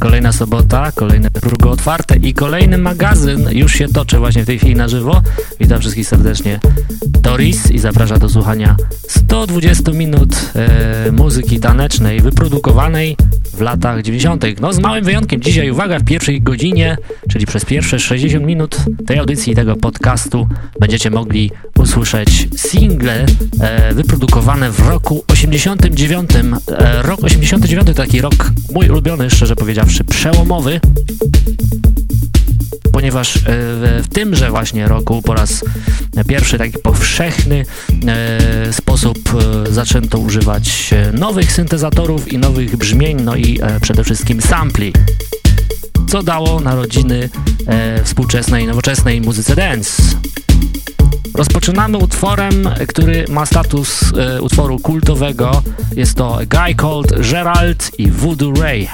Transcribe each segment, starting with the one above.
Kolejna sobota, kolejne frugo otwarte i kolejny magazyn już się toczy właśnie w tej chwili na żywo. Witam wszystkich serdecznie. Doris i zaprasza do słuchania 120 minut e, muzyki tanecznej wyprodukowanej w latach 90. No z małym wyjątkiem dzisiaj, uwaga, w pierwszej godzinie, czyli przez pierwsze 60 minut tej audycji, tego podcastu będziecie mogli usłyszeć single e, wyprodukowane w roku 89. E, rok 89 to taki rok mój ulubiony, szczerze powiedziawszy, przełomowy ponieważ e, w tymże właśnie roku po raz pierwszy taki powszechny e, sposób e, zaczęto używać nowych syntezatorów i nowych brzmień, no i przede wszystkim sampli co dało narodziny współczesnej, nowoczesnej muzyce dance. Rozpoczynamy utworem, który ma status utworu kultowego. Jest to Guy Called Gerald i Voodoo Ray.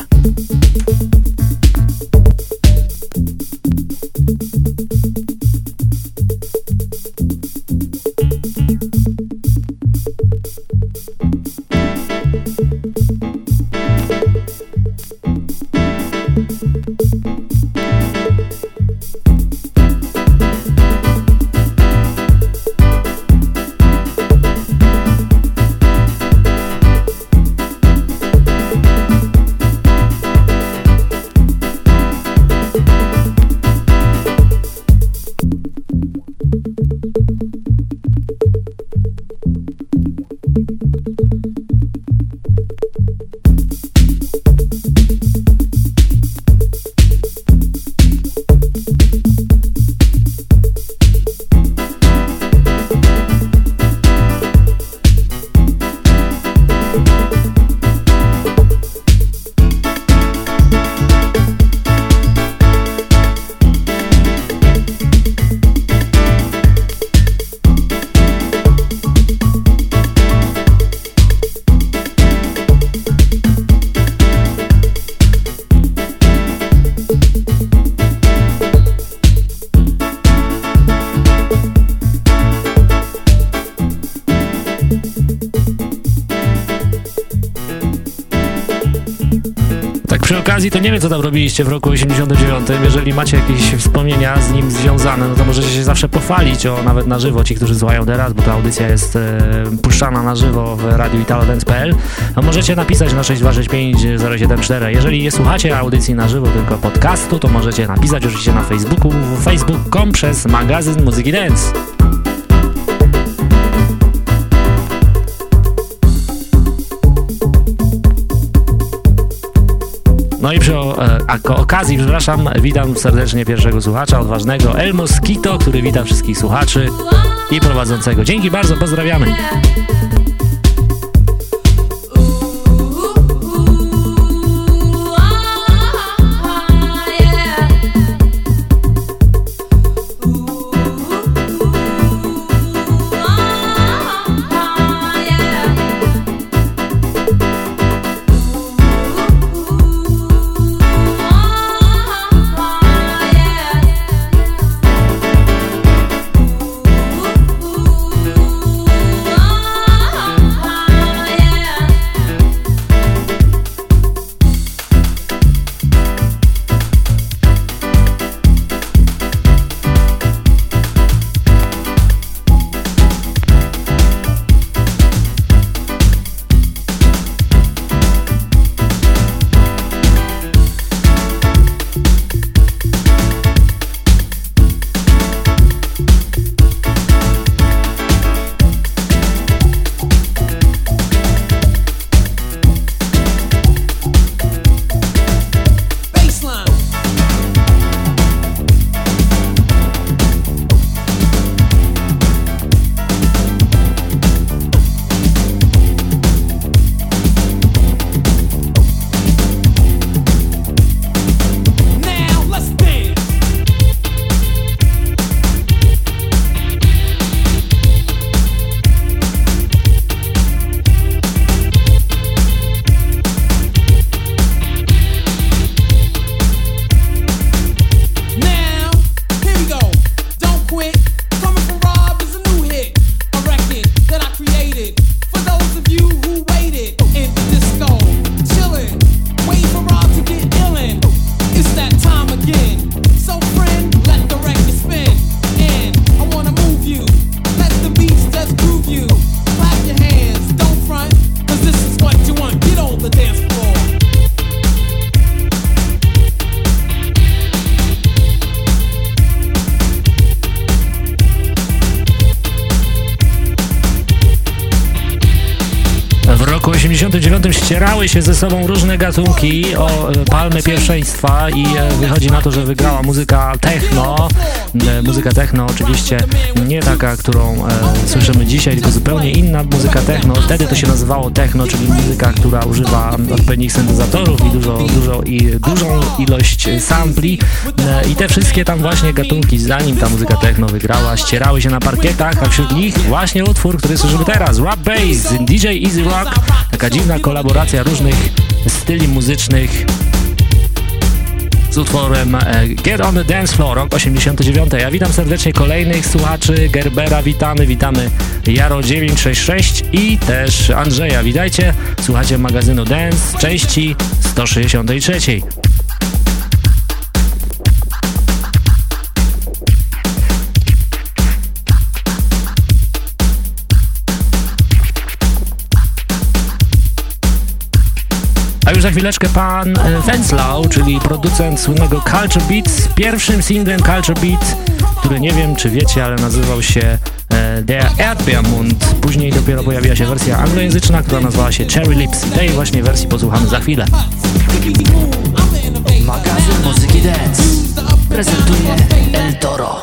Co tam robiliście w roku 89. Jeżeli macie jakieś wspomnienia z nim związane, no to możecie się zawsze pochwalić, o nawet na żywo, ci, którzy słuchają teraz, bo ta audycja jest e, puszczana na żywo w radiu italodance.pl. No możecie napisać na 6265074. Jeżeli nie słuchacie audycji na żywo, tylko podcastu, to możecie napisać oczywiście na Facebooku, facebook.com przez magazyn Muzyki Dance. No i przy e, okazji, przepraszam, witam serdecznie pierwszego słuchacza, odważnego El Mosquito, który wita wszystkich słuchaczy i prowadzącego. Dzięki bardzo, pozdrawiamy. Ścierały się ze sobą różne gatunki o palmy pierwszeństwa i e, wychodzi na to, że wygrała muzyka techno. E, muzyka techno oczywiście nie taka, którą e, słyszymy dzisiaj, tylko zupełnie inna muzyka techno. Wtedy to się nazywało techno, czyli muzyka, która używa odpowiednich syntezatorów i dużo, dużo i dużą ilość sampli e, i te wszystkie tam właśnie gatunki, zanim ta muzyka techno wygrała, ścierały się na parkietach, a wśród nich właśnie utwór, który słyszymy teraz, Rap Bass, DJ Easy Rock, taka dziwna kolaboracja różnych styli muzycznych z utworem e, Get on the Dance Floor, rok 89. Ja witam serdecznie kolejnych słuchaczy, Gerbera witamy, witamy Jaro966 i też Andrzeja. Witajcie, słuchacie magazynu Dance, części 163. za chwileczkę pan Wenzlau, czyli producent słynnego Culture Beat z pierwszym singlem Culture Beat, który nie wiem czy wiecie, ale nazywał się Der Erdbeermund. Później dopiero pojawiła się wersja anglojęzyczna, która nazywała się Cherry Lips. Tej właśnie wersji posłuchamy za chwilę. Magazyn Muzyki Dance prezentuje El Toro.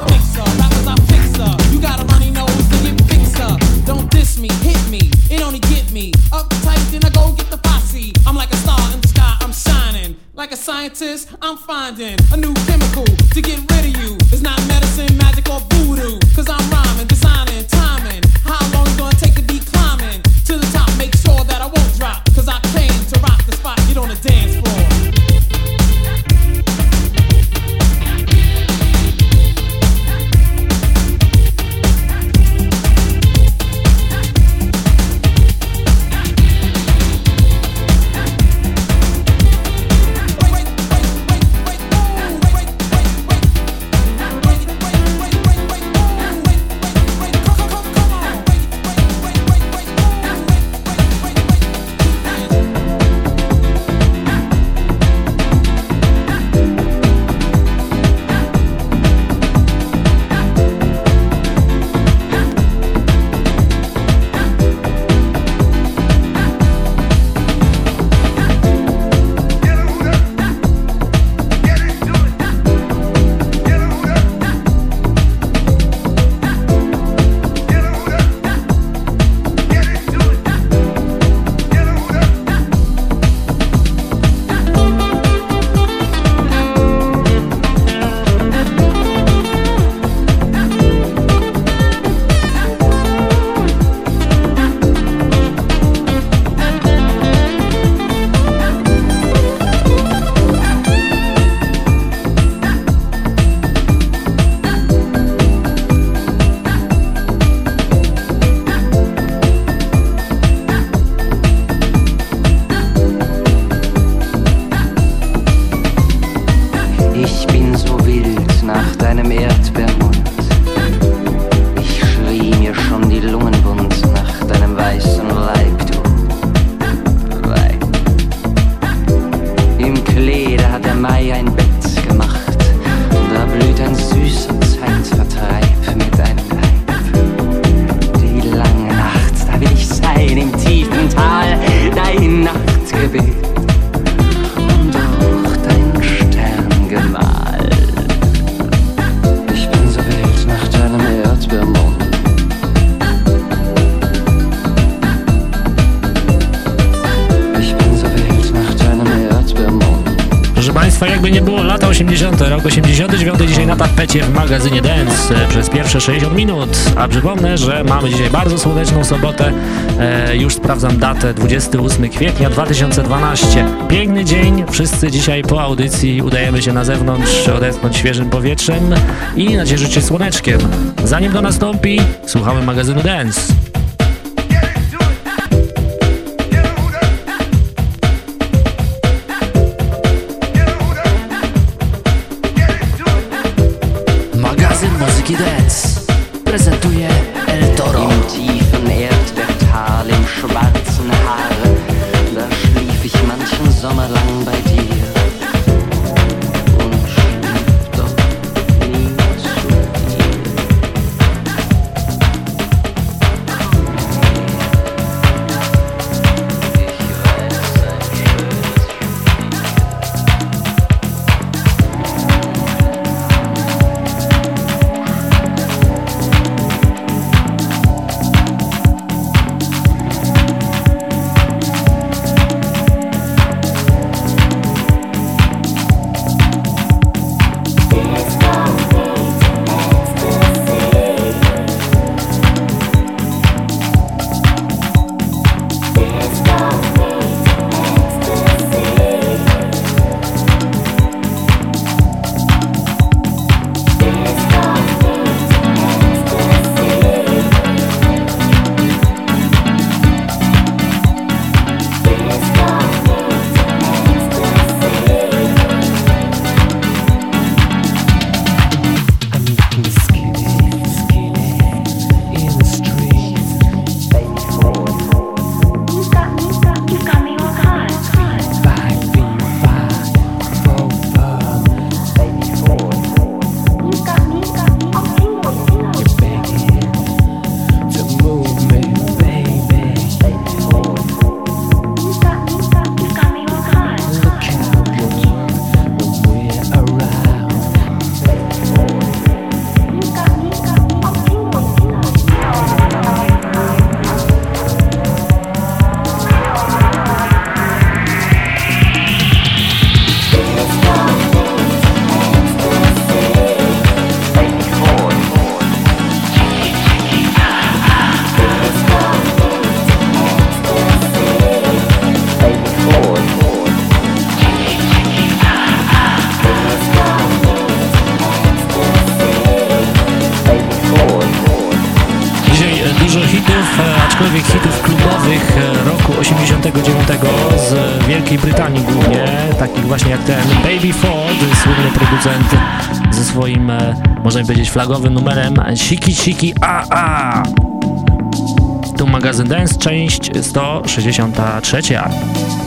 London. 60 minut. A przypomnę, że mamy dzisiaj bardzo słoneczną sobotę. E, już sprawdzam datę 28 kwietnia 2012. Piękny dzień. Wszyscy dzisiaj po audycji udajemy się na zewnątrz, odetchnąć świeżym powietrzem i nacieszyć się słoneczkiem. Zanim to nastąpi, słuchamy magazynu Dance. Swoim, e, można powiedzieć, flagowym numerem Siki Siki A A. Tu magazyn Dance, część 163.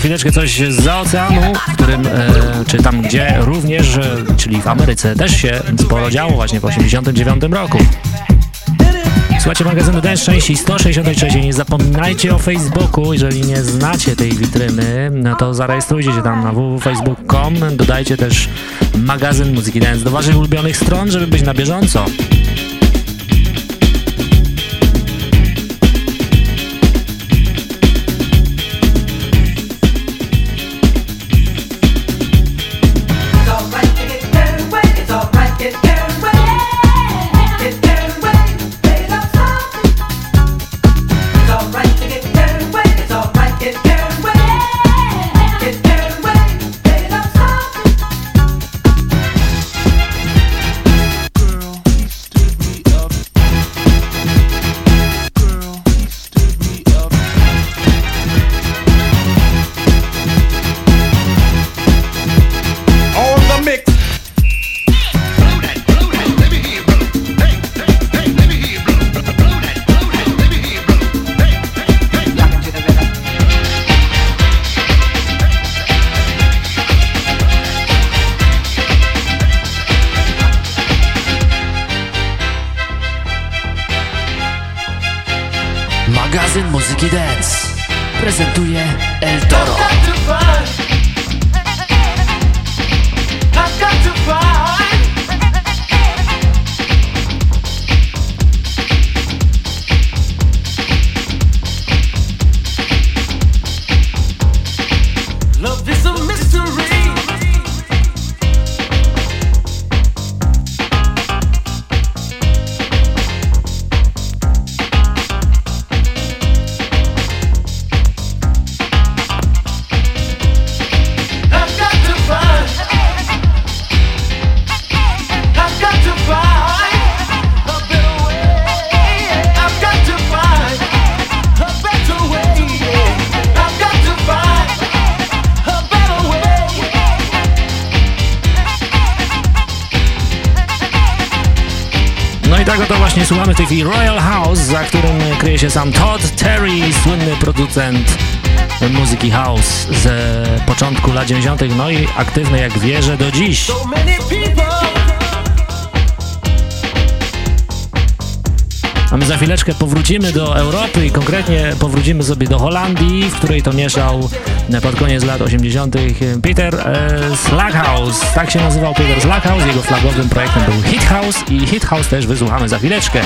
chwileczkę coś z oceanu, w którym, e, czy tam gdzie również, e, czyli w Ameryce też się sporo działo właśnie w 89 roku. Słuchajcie magazynu Dance części 163. Nie zapominajcie o Facebooku. Jeżeli nie znacie tej witryny, no to zarejestrujcie się tam na www.facebook.com. Dodajcie też magazyn Muzyki Dance do waszych ulubionych stron, żeby być na bieżąco. Producent muzyki house z początku lat 90., no i aktywny jak wierzę do dziś. A my za chwileczkę powrócimy do Europy i konkretnie powrócimy sobie do Holandii, w której to mieszał pod koniec lat 80. Peter e. Tak się nazywał Peter Slackhouse. Jego flagowym projektem był Hit House i Hit House też wysłuchamy za chwileczkę.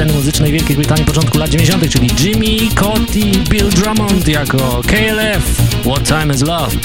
Sceny muzycznej Wielkiej Brytanii początku lat 90., czyli Jimmy, Cotty, Bill Drummond jako KLF, What Time Is Love.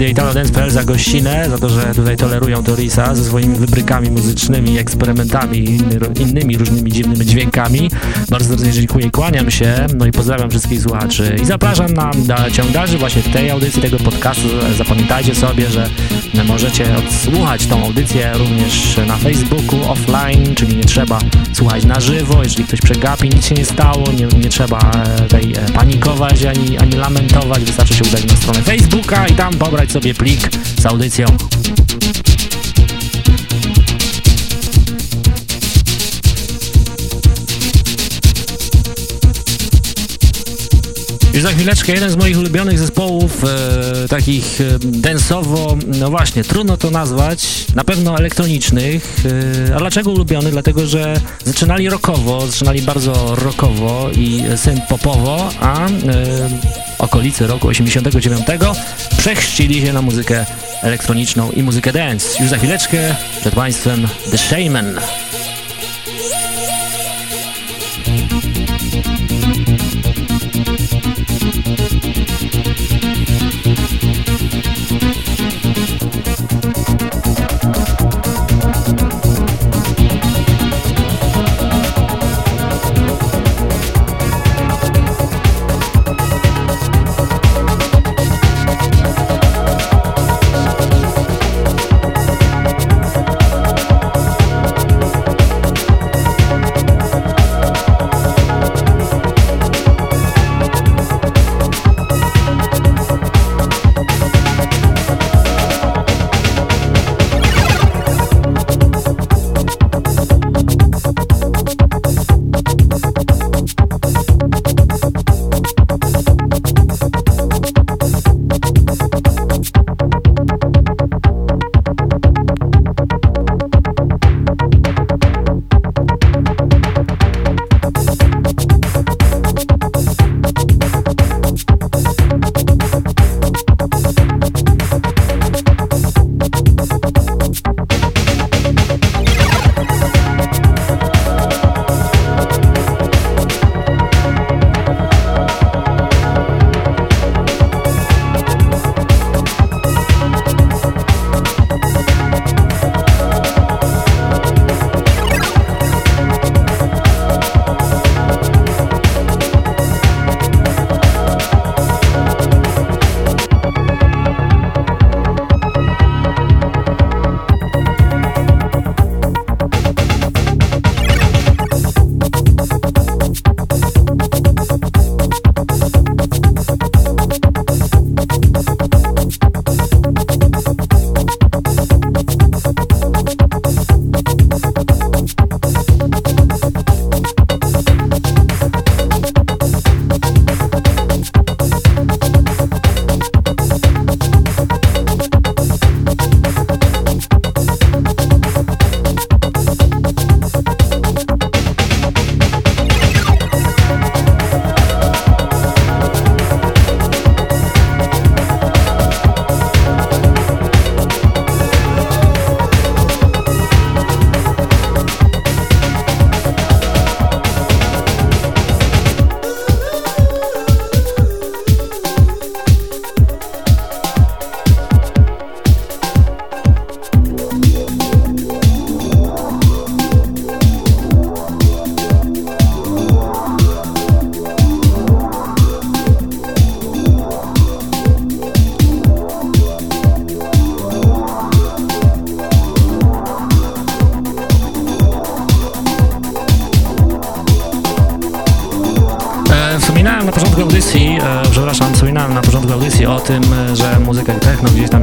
Radia Italo za gościnę, za to, że tutaj tolerują Torisa ze swoimi wybrykami muzycznymi, eksperymentami i innymi różnymi dziwnymi dźwiękami. Bardzo serdecznie dziękuję kłaniam się, no i pozdrawiam wszystkich słuchaczy i zapraszam na, ciąg dalszy właśnie w tej audycji, tego podcastu. Zapamiętajcie sobie, że możecie odsłuchać tą audycję również na Facebooku offline, czyli nie trzeba słuchać na żywo, jeżeli ktoś przegapi, nic się nie stało, nie, nie trzeba e, tej e, panikować ani, ani lamentować, wystarczy się udać na stronę Facebooka i tam pobrać sobie plik z audycją. Już za chwileczkę jeden z moich ulubionych zespołów, e, takich e, densowo, no właśnie, trudno to nazwać, na pewno elektronicznych. E, a dlaczego ulubiony? Dlatego, że zaczynali rockowo, zaczynali bardzo rockowo i synth-popowo, a e, okolicy roku 89 przechrzcili się na muzykę elektroniczną i muzykę dance. Już za chwileczkę przed Państwem The Shaman.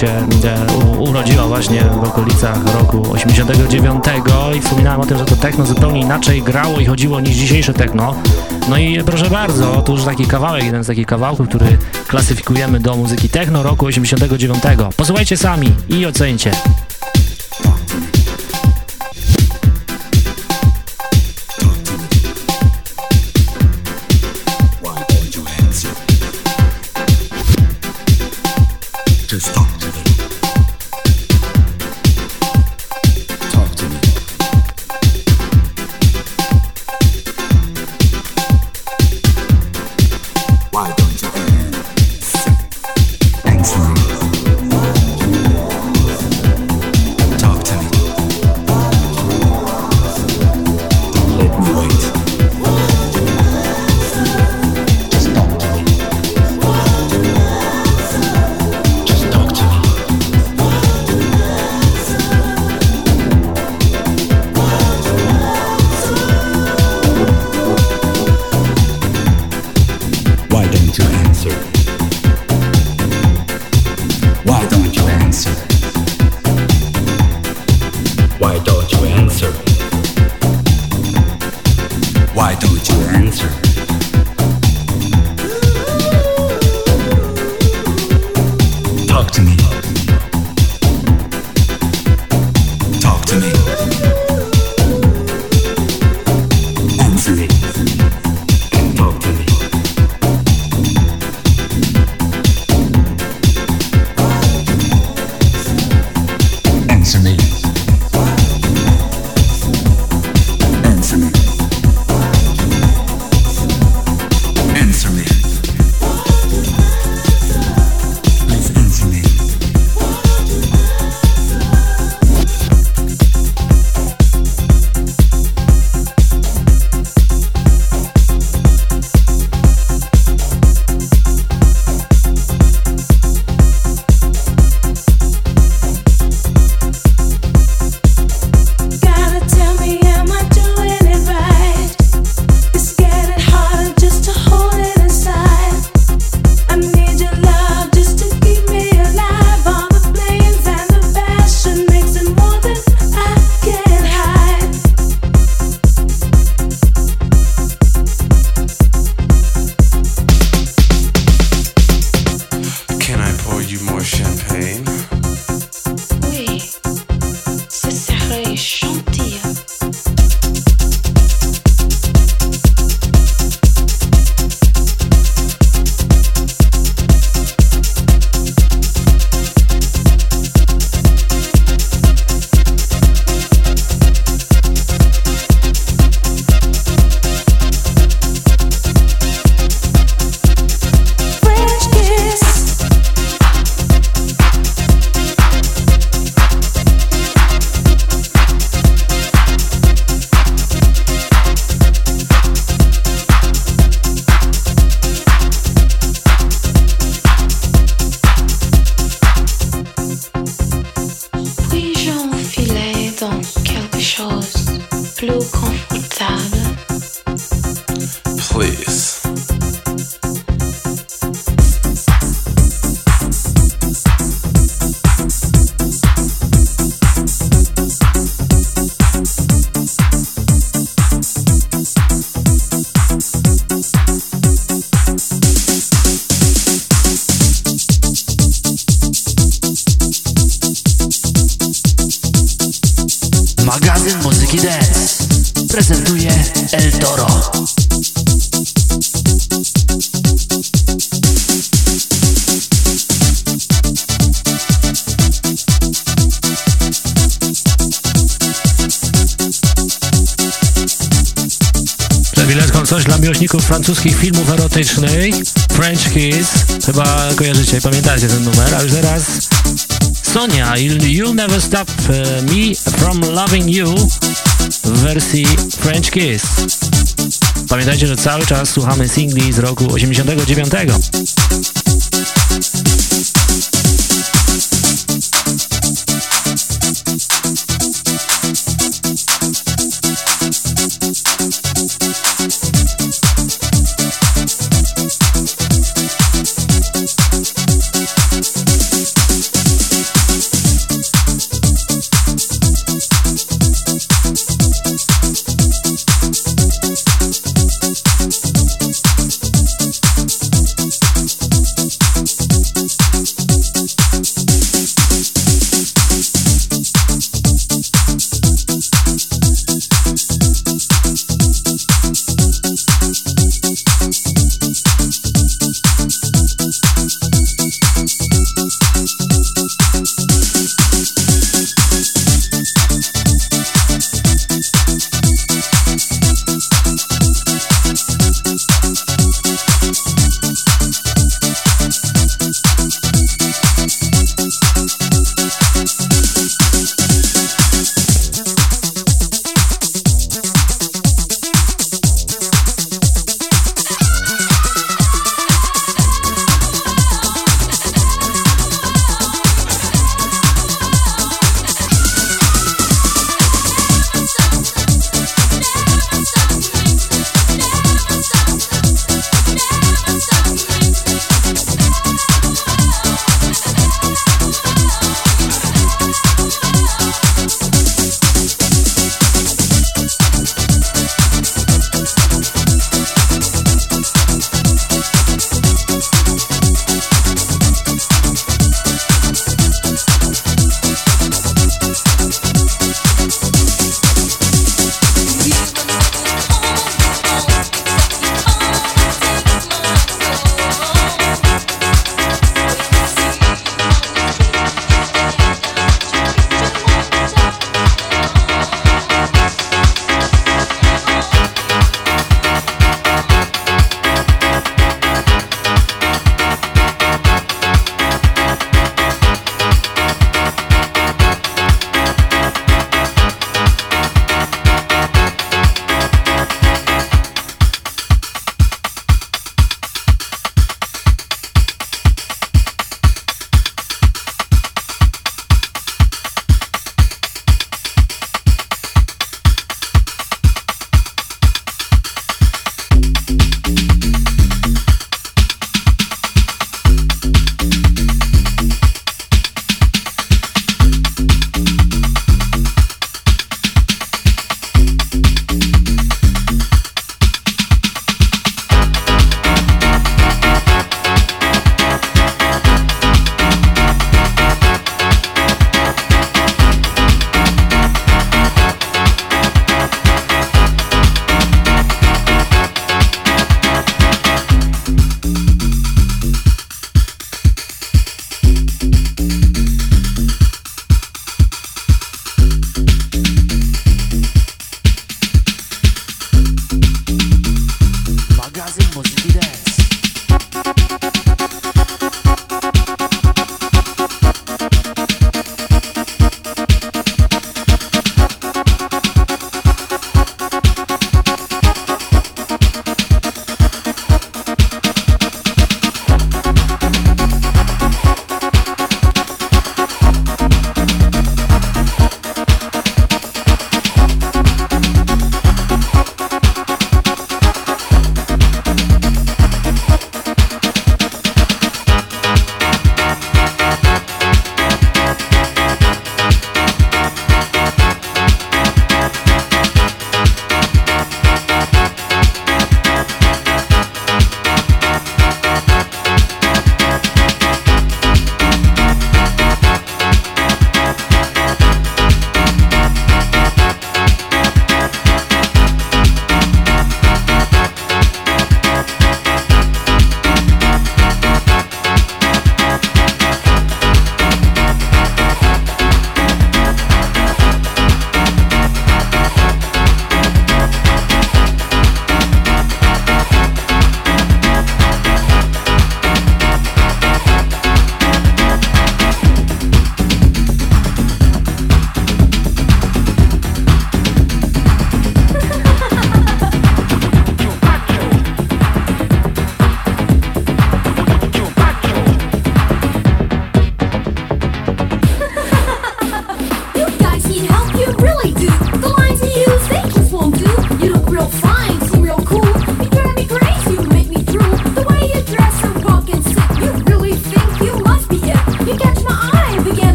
Się urodziła właśnie w okolicach roku 89 i wspominałem o tym, że to techno zupełnie inaczej grało i chodziło niż dzisiejsze techno. No i proszę bardzo, otóż taki kawałek, jeden z takich kawałków, który klasyfikujemy do muzyki techno roku 89. Posłuchajcie sami i ocencie. Francuskich filmów erotycznych French Kiss, chyba kojarzycie, pamiętacie ten numer, a już teraz Sonia, You'll Never Stop e, Me From Loving You w wersji French Kiss. Pamiętajcie, że cały czas słuchamy singli z roku 89.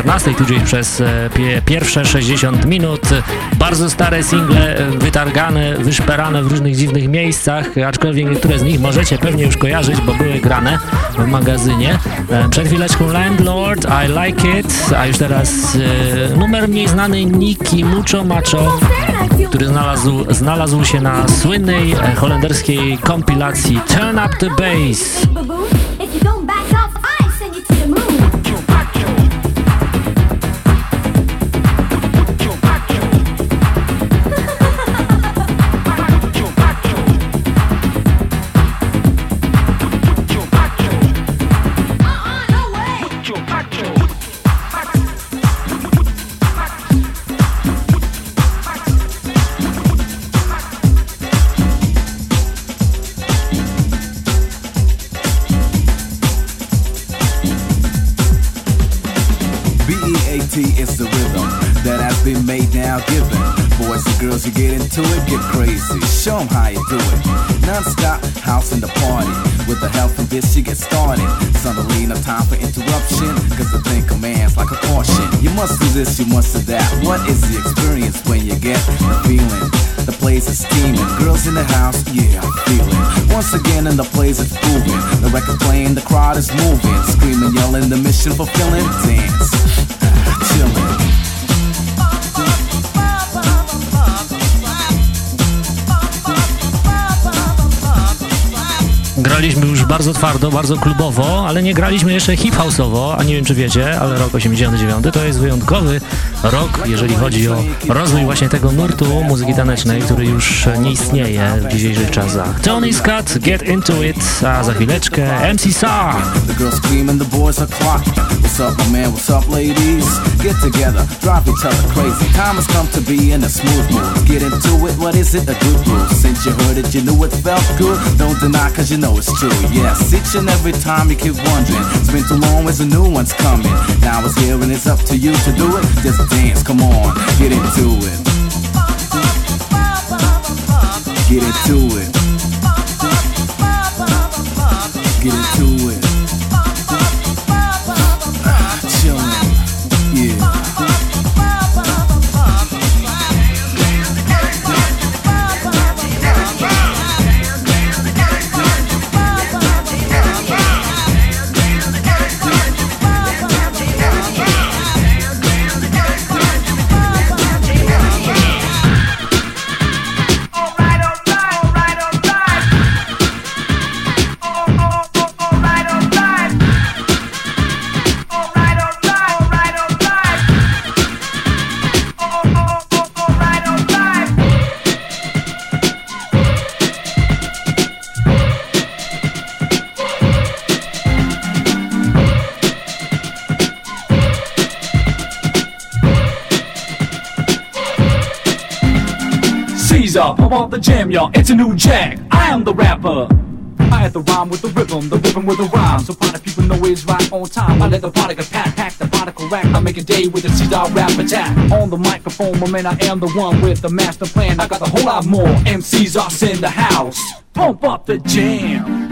14, tudzież przez e, pierwsze 60 minut. Bardzo stare single, wytargane, wyszperane w różnych dziwnych miejscach, aczkolwiek niektóre z nich możecie pewnie już kojarzyć, bo były grane w magazynie. Przed chwileczką Landlord, I Like It, a już teraz numer mniej znany Niki Mucho Macho, który znalazł, znalazł się na słynnej holenderskiej kompilacji Turn Up The Bass. mom how you do it. Non-stop house in the party. With the help of this, she get started. Suddenly, no time for interruption. Cause the thing commands like a caution. You must do this, you must do that. What is the experience when you get the feeling? The place is steaming, girls in the house, yeah, I feel it. Once again, in the place is moving. The record playing, the crowd is moving, screaming, yelling, the mission fulfilling. Dance. Graliśmy już bardzo twardo, bardzo klubowo, ale nie graliśmy jeszcze hip-houseowo, a nie wiem czy wiecie, ale rok 89 to jest wyjątkowy rok, jeżeli chodzi o rozwój właśnie tego nurtu muzyki tanecznej, który już nie istnieje w dzisiejszych czasach. Tony Scott, Get Into It, a za chwileczkę MC Sar. What's up, my man? What's up, ladies? Get together, drive each other crazy. Time has come to be in a smooth mood. Get into it, what is it? A good groove. Since you heard it, you knew it felt good. Don't deny, cause you know it's true. Yes, each and every time you keep wondering. It's been too long, where's the new one's coming? Now it's here and it's up to you to do it. Just dance, come on, get into it. Get into it. Get into it. The jam, y'all. It's a new jack. I am the rapper. I had the rhyme with the rhythm, the rhythm with the rhyme. So party people know it's right on time. I let the particle pack, pack the particle rack. I make a day with a C-Star rap attack. On the microphone, my man, I am the one with the master plan. I got a whole lot more MCs are in the house. Pump up the jam.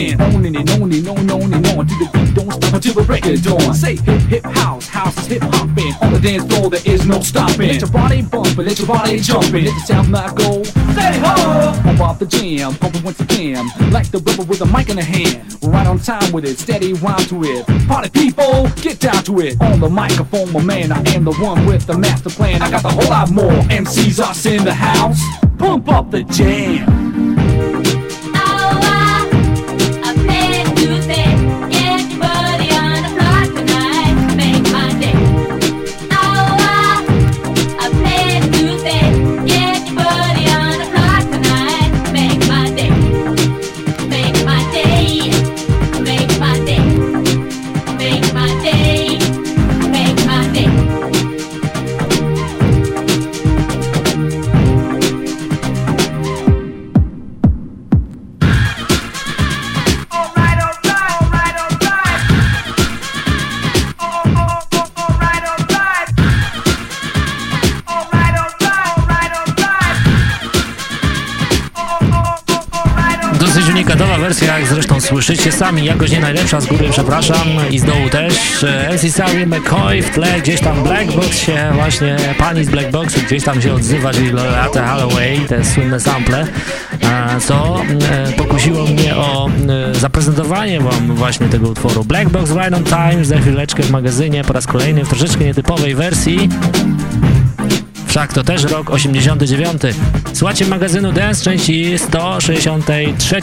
Can. Owning it, owning, on, and on and on to the beat, don't stop until the break of dawn. Say hip, hip, house, house is hip hopping. On the dance floor, there is no stopping. Let your body bump, let your body jumping. Let the sound not go. Say ho! Pump off the jam, pump it once again. Like the rubber with a mic in the hand. Right on time with it, steady rhyme to it. Party people, get down to it. On the microphone, my man, I am the one with the master plan. I got the whole lot more. MCs us in the house. Pump up the jam. Sami, jakoś nie najlepsza, z góry przepraszam i z dołu też. LC Sally McCoy w tle, gdzieś tam Blackbox się właśnie, pani z Blackboxu gdzieś tam się odzywa, czyli Loretta Holloway, te słynne sample, co e, pokusiło mnie o e, zaprezentowanie wam właśnie tego utworu. Blackbox Right on Time, za chwileczkę w magazynie, po raz kolejny w troszeczkę nietypowej wersji. Wszak to też rok 89. Słuchajcie magazynu Dance części 163.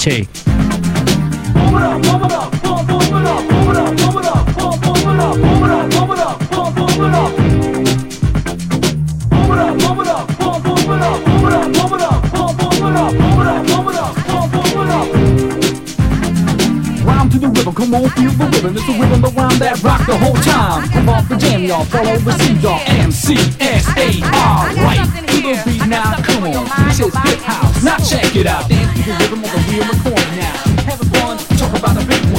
Come on, feel the rhythm. It's the rhythm around that rock the whole time. Come off the jam, y'all. The C, y'all. M C S A R. Right to the beat now. Come on, this is hip house. Now check it out. Dance to the rhythm of the real recording now about the big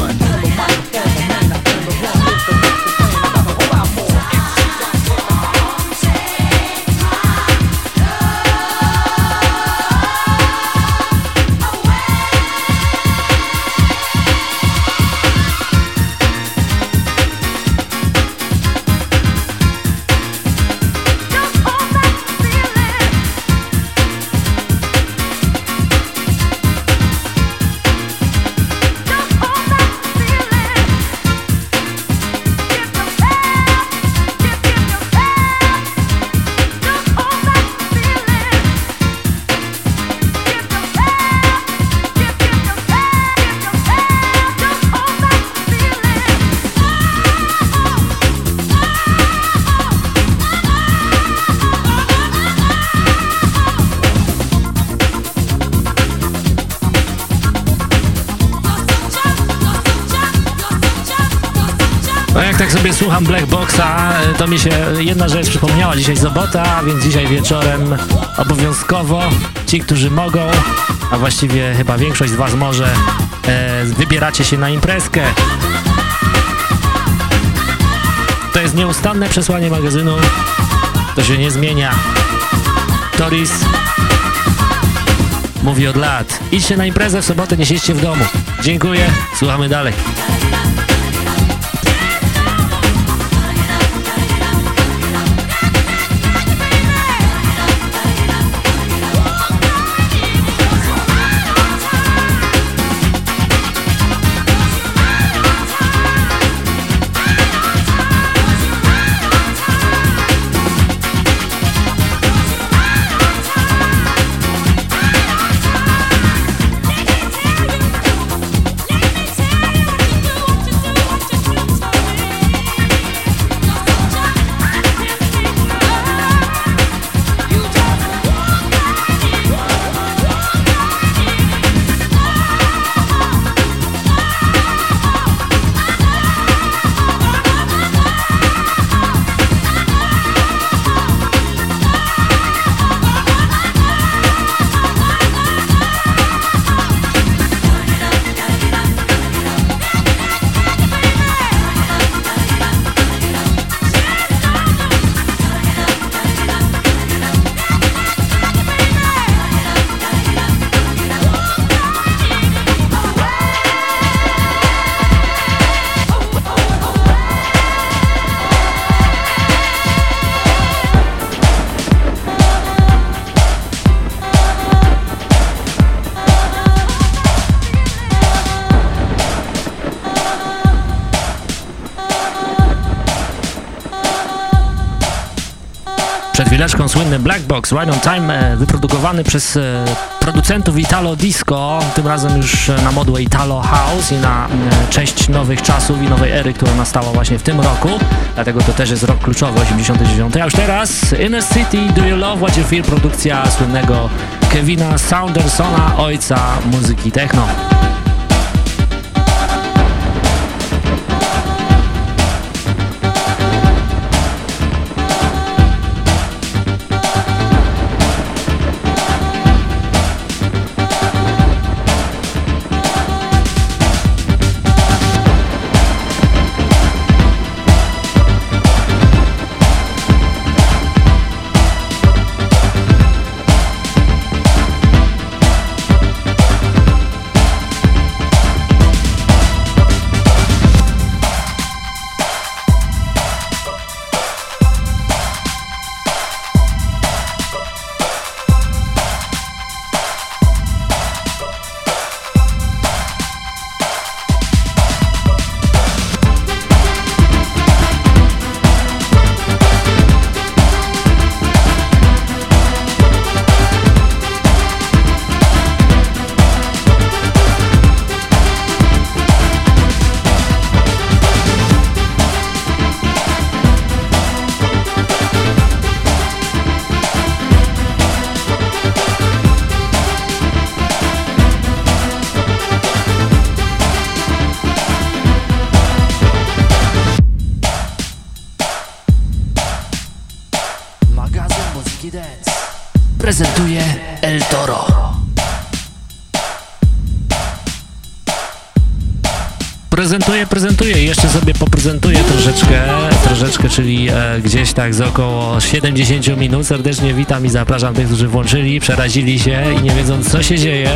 słucham Black Boxa, to mi się jedna rzecz przypomniała. Dzisiaj sobota, więc dzisiaj wieczorem obowiązkowo ci, którzy mogą, a właściwie chyba większość z was może, e, wybieracie się na imprezkę. To jest nieustanne przesłanie magazynu. To się nie zmienia. Toris mówi od lat. Idźcie na imprezę w sobotę, nie siedźcie w domu. Dziękuję, słuchamy dalej. Box Right on Time, e, wyprodukowany przez e, producentów Italo Disco, tym razem już na modłę Italo House i na e, cześć nowych czasów i nowej ery, która nastała właśnie w tym roku, dlatego to też jest rok kluczowy, 89. A już teraz Inner City, Do You Love What You Feel, produkcja słynnego Kevina Saundersona, ojca muzyki techno. Sobie poprezentuję troszeczkę, troszeczkę, czyli e, gdzieś tak z około 70 minut. Serdecznie witam i zapraszam tych, którzy włączyli, przerazili się i nie wiedzą co się dzieje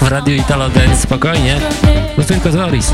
w Radiu Italo Dance. Spokojnie, to tylko Doris.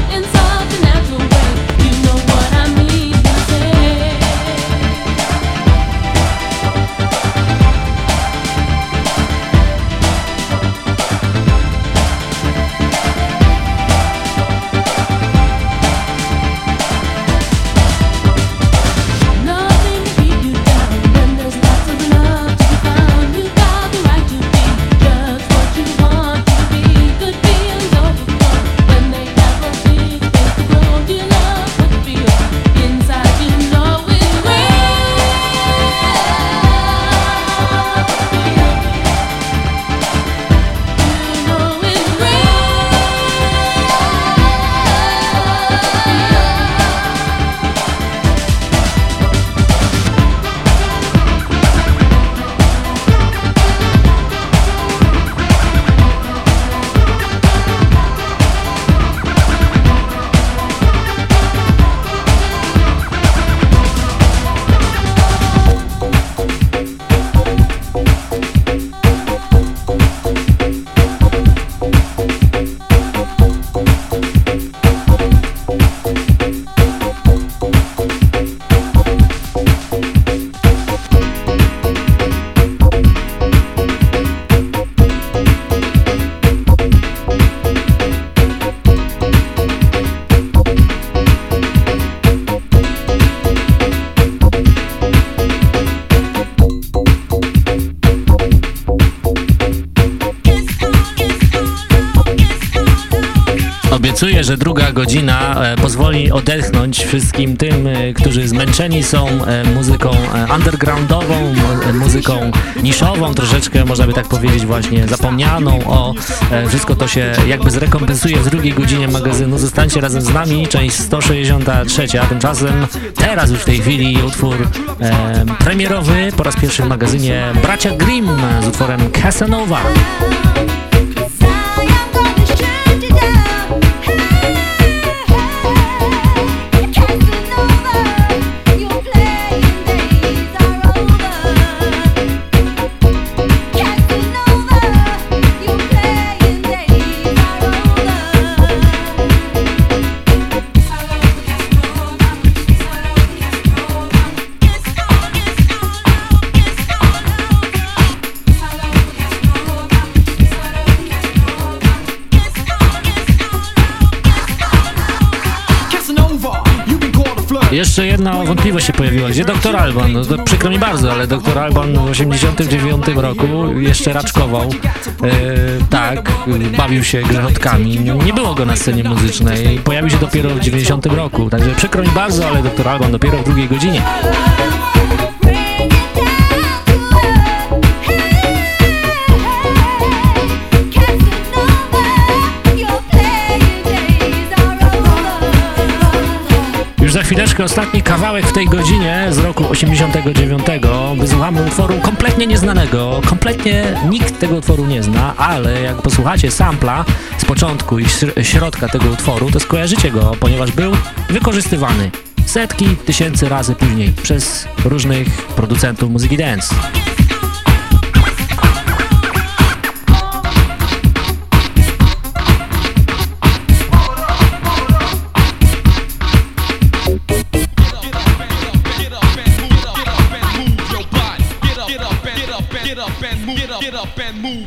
Zmęczeni są e, muzyką undergroundową, muzyką niszową, troszeczkę można by tak powiedzieć właśnie zapomnianą o wszystko to się jakby zrekompensuje w drugiej godzinie magazynu. Zostańcie razem z nami, część 163, a tymczasem teraz już w tej chwili utwór e, premierowy po raz pierwszy w magazynie Bracia Grimm z utworem Casanova. Jeszcze jedna wątpliwość się pojawiła. Gdzie doktor Alban? No przykro mi bardzo, ale doktor Alban w 89 roku jeszcze raczkował. E, tak, bawił się grzechotkami. Nie było go na scenie muzycznej. Pojawił się dopiero w 90 roku. Także przykro mi bardzo, ale doktor Alban dopiero w drugiej godzinie. Chwileczkę ostatni kawałek w tej godzinie z roku 89. Wysłuchamy utworu kompletnie nieznanego. Kompletnie nikt tego utworu nie zna, ale jak posłuchacie sampla z początku i środka tego utworu, to skojarzycie go, ponieważ był wykorzystywany setki tysięcy razy później przez różnych producentów muzyki dance.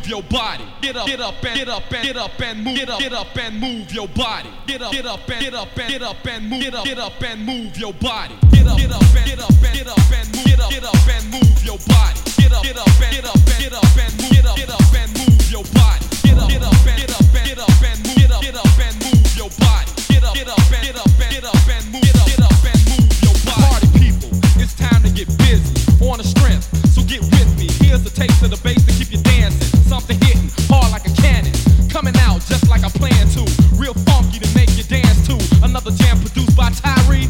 Your body. Get up, get up and get up and get up and move. Get up, get up and move your body. Get up, get up and get up and get up and move. Get up, get up and move your body. Get up, get up and get up and get up and move. Get up, get up and move your body. Get up, get up and get up and get up and move. Get up, get up and move your body. Get up, get up and get up and get up and move. Get up, get up and move your body. Get up, get up and get up and get up and move. Get up, get up and move your body. Party people, it's time to get busy on the strength. So get with me. Here's a taste of the bass to keep you dancing something hitting hard like a cannon. Coming out just like I plan to. Real funky to make you dance to. Another jam produced by Tyree.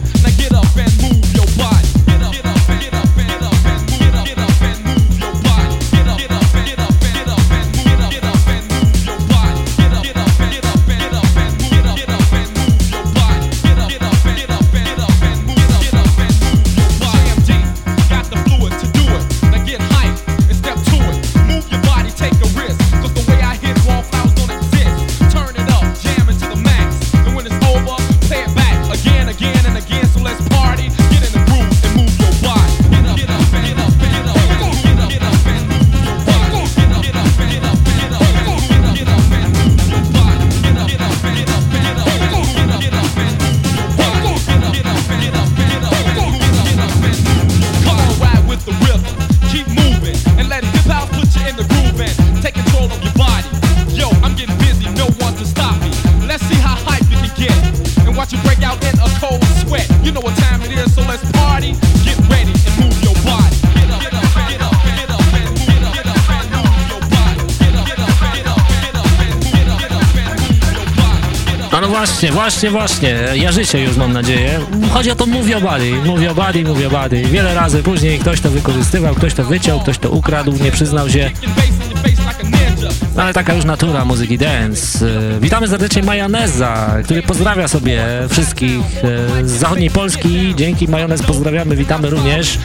właśnie, właśnie, właśnie. Ja życie już mam nadzieję. Chodzi o to mówię o body, mówię o body, mówię o body. Wiele razy później ktoś to wykorzystywał, ktoś to wyciął, ktoś to ukradł, nie przyznał się. Ale taka już natura muzyki dance. E, witamy serdecznie Majoneza, który pozdrawia sobie wszystkich e, z zachodniej Polski. Dzięki Majonez pozdrawiamy, witamy również.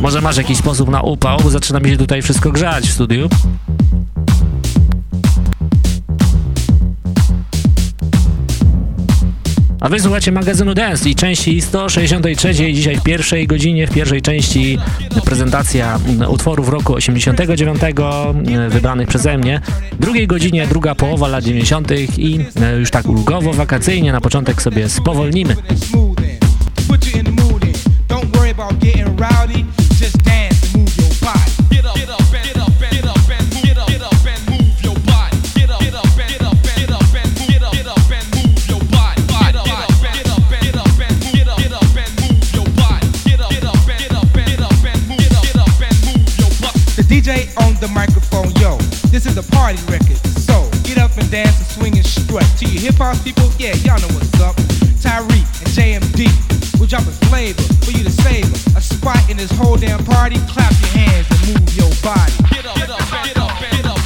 Może masz jakiś sposób na upał, bo zaczyna mi się tutaj wszystko grzać w studiu. A wy słuchacie magazynu Dance i części 163, dzisiaj w pierwszej godzinie, w pierwszej części prezentacja utworów roku 89, e, wybranych przeze mnie. W drugiej godzinie druga połowa lat 90. i e, już tak ulgowo, wakacyjnie na początek sobie spowolnimy. Don't worry about getting rowdy This is a party record, so get up and dance and swing and strut. To you hip hop people, yeah, y'all know what's up. Tyreek and JMD, we're dropping flavor for you to savor. A spot in this whole damn party, clap your hands and move your body. Get up, get up, get up, get up. Get up.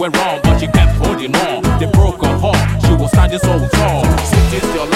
went wrong, but she kept holding on. They broke her heart, she was standing so tall. See this, your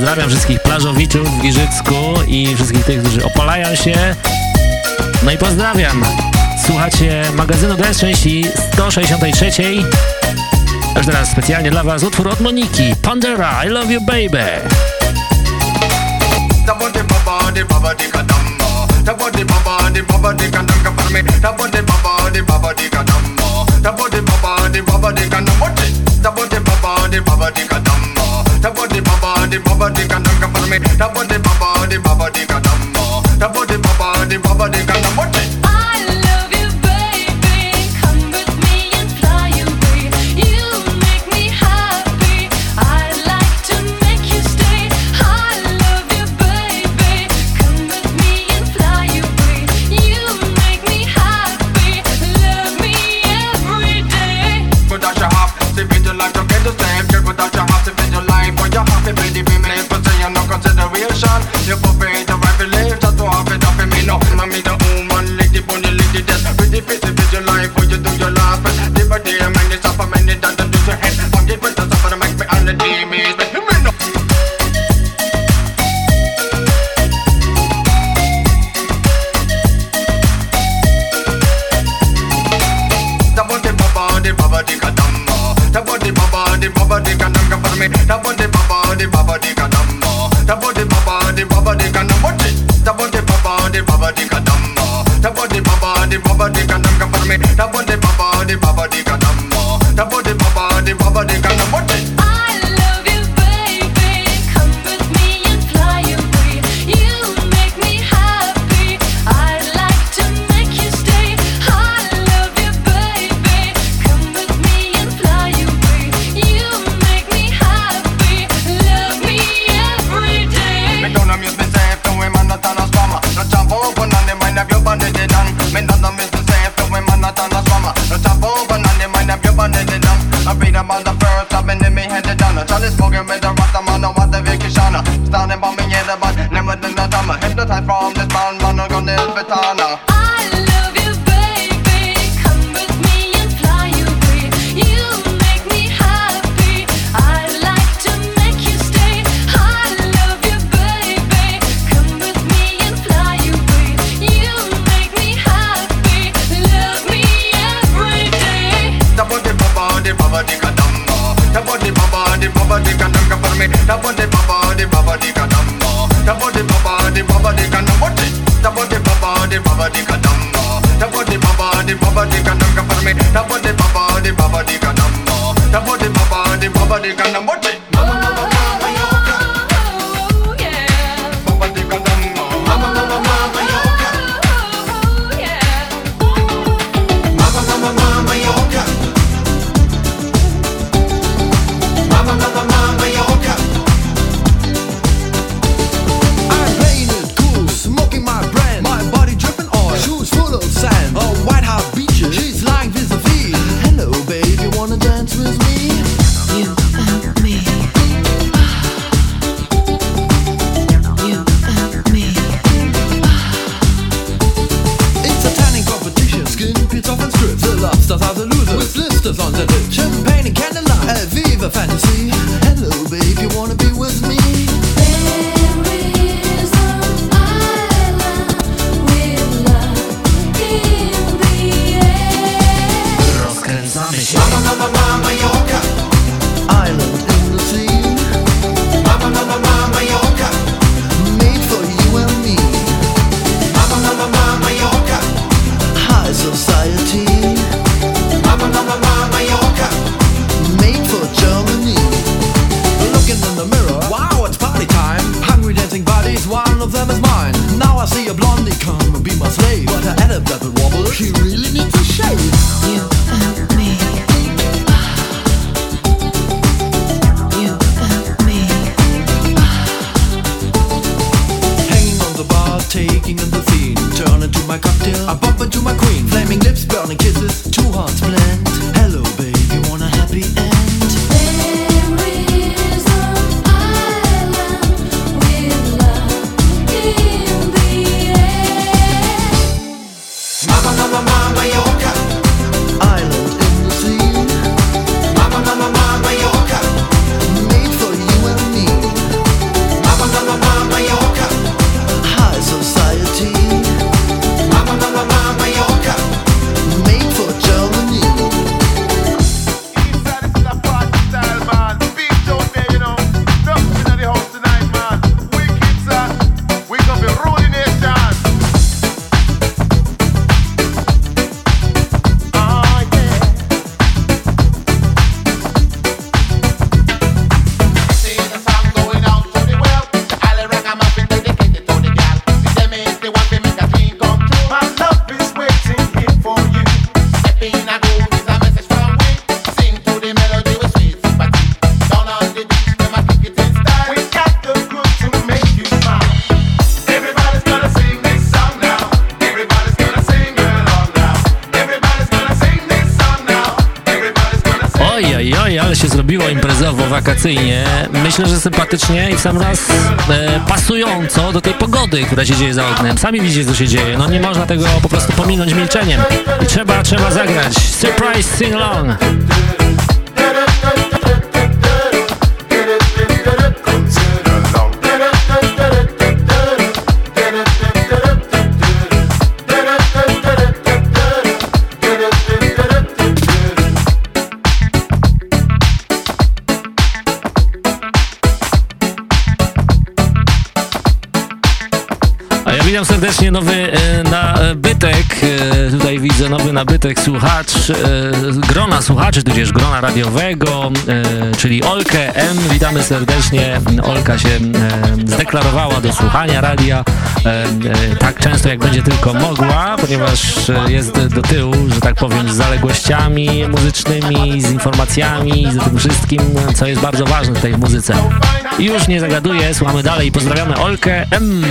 Pozdrawiam wszystkich plażowiczów w Giżycku i wszystkich tych, którzy opalają się. No i pozdrawiam. Słuchacie magazynu Grę części 163. Aż teraz specjalnie dla Was utwór od Moniki. Pandera, I love you baby. Tabody baba, the baba, the The baba di kadamba for me. Da body baba di baba di kadamba. Da body baba di baba di kadamba. me. Tap on the baba, the baba, the kadamba. Tap on the baba, the baba, the kadamba. Tap on the baba, the baba, the kadamba. Tap on the baba, the baba, the kadamba. Tap on the baba, the baba, the kadamba. Tap on the baba, the baba, the kadamba. Albertana nobody can. Nobody Myślę, że sympatycznie i w sam raz e, pasująco do tej pogody, która się dzieje za oknem. Sami widzicie, co się dzieje. No nie można tego po prostu pominąć milczeniem. I trzeba, trzeba zagrać. Surprise sing along. Serdecznie nowy e, nabytek, e, tutaj widzę nowy nabytek słuchacz, e, grona słuchaczy, tudzież grona radiowego, e, czyli Olkę M. Witamy serdecznie. Olka się e, zdeklarowała do słuchania radia e, e, tak często jak będzie tylko mogła, ponieważ e, jest do tyłu, że tak powiem, z zaległościami muzycznymi, z informacjami, z tym wszystkim, co jest bardzo ważne w muzyce. I już nie zagaduję, słuchamy dalej pozdrawiamy Olkę M.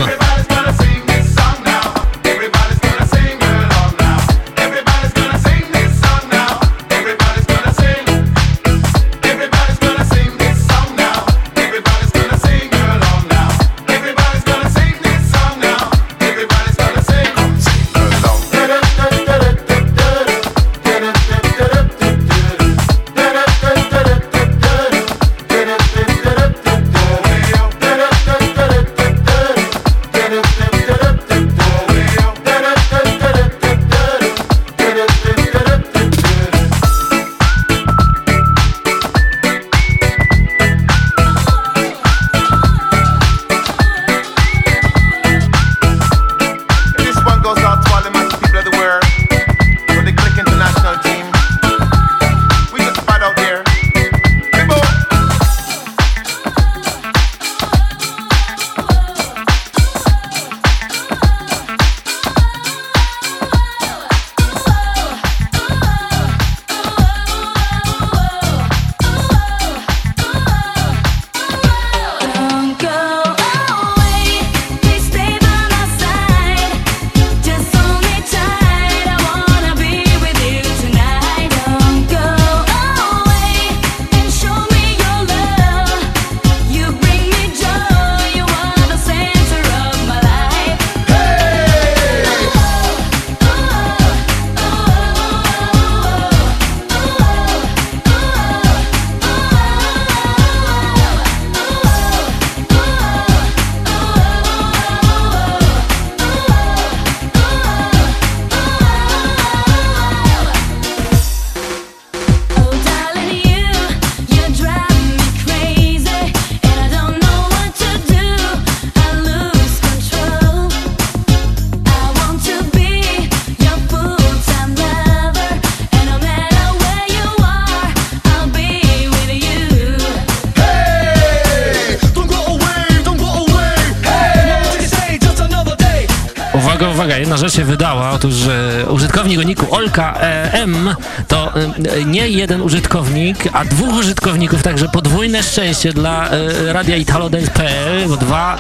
dobrze się wydała. Otóż e, użytkownik o niku Olka e, M to e, nie jeden użytkownik, a dwóch użytkowników, także podwójne szczęście dla radia italodance.pl, bo dwa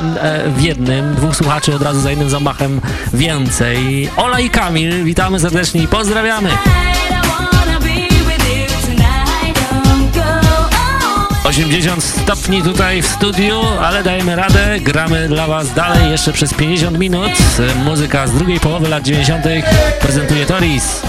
w jednym, dwóch słuchaczy od razu za jednym zamachem więcej. Ola i Kamil, witamy serdecznie i pozdrawiamy! 80 stopni tutaj w studiu, ale dajemy radę, gramy dla Was dalej jeszcze przez 50 minut. Muzyka z drugiej połowy lat 90. prezentuje Toris.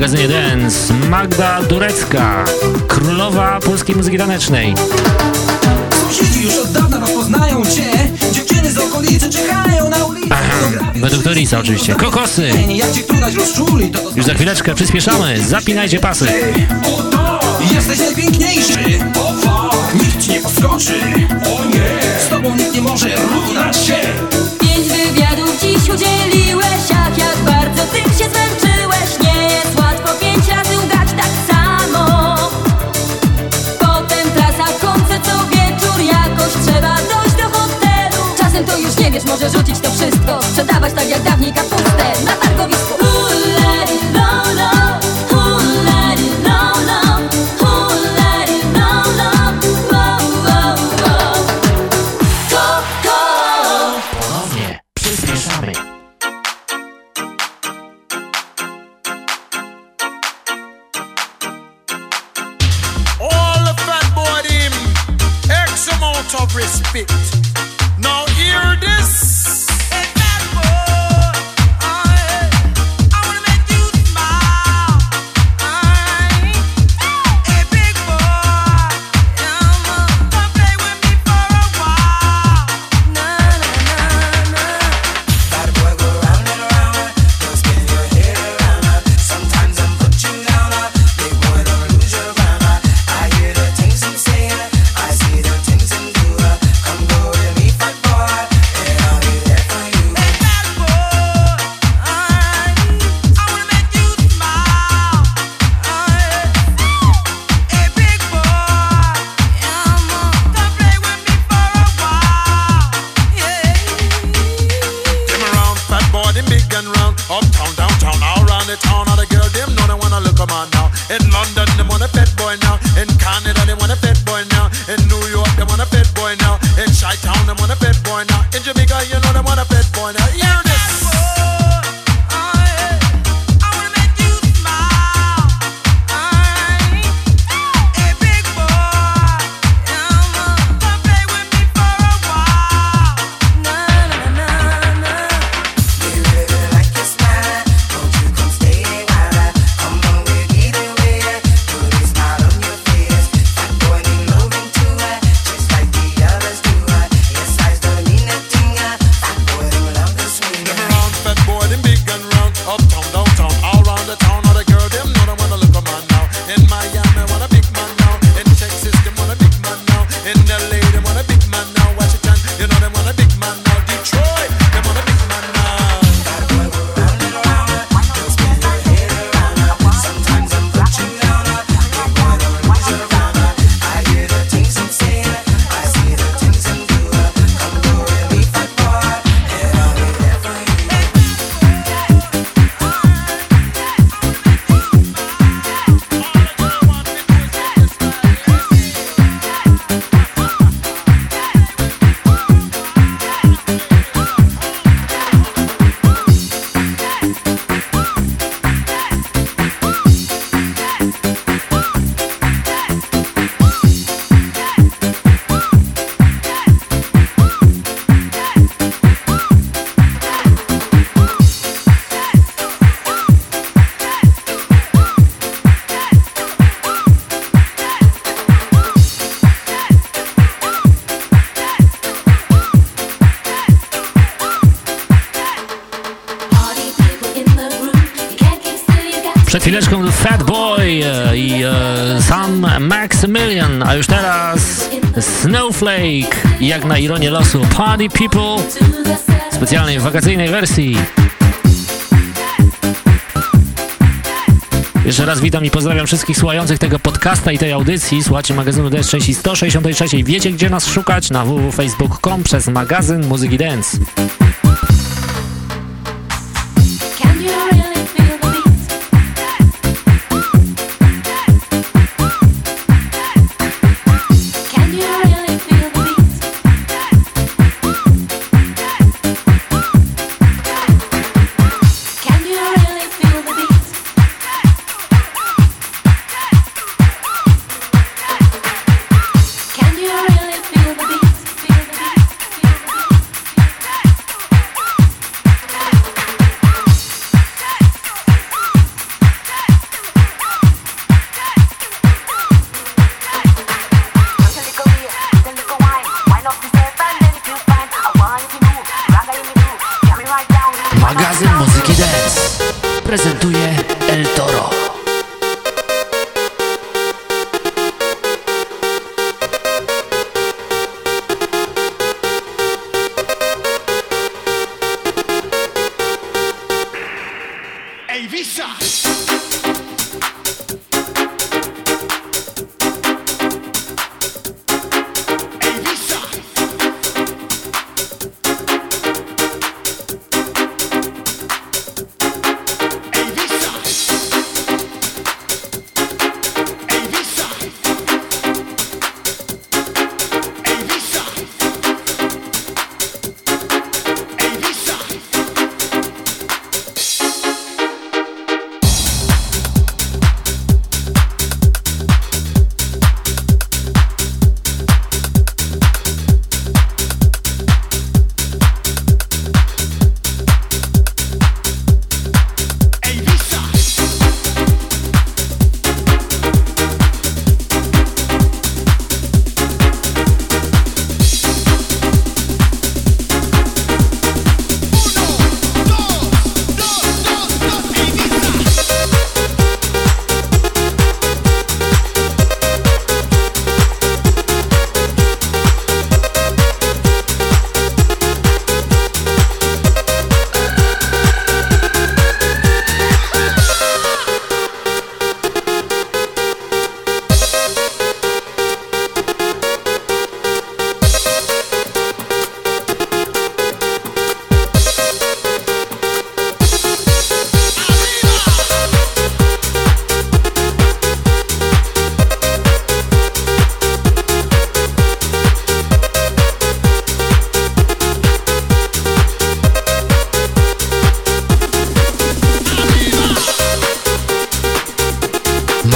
magazynie Dance Magda Durecka, królowa polskiej muzyki tanecznej. Sąsiedzi już od dawna rozpoznają cię, dziewczyny z okolicy czekają na ulicy. Aha, według Torisa oczywiście. Kokosy! Już za chwileczkę przyspieszamy, zapinajcie pasy. Jesteś najpiękniejszy, nikt ci nie podskoczy, o nie, z tobą nikt nie może równać się. Pięć wywiadów dziś udzielę. Może rzucić to wszystko. Sprzedawać tak jak dawniej kapustę. Na targowisku. jak na ironię losu Party People w specjalnej wakacyjnej wersji. Jeszcze raz witam i pozdrawiam wszystkich słuchających tego podcasta i tej audycji. Słuchacie magazynu DS6 i 163. Wiecie, gdzie nas szukać? Na www.facebook.com przez magazyn Muzyki Dance.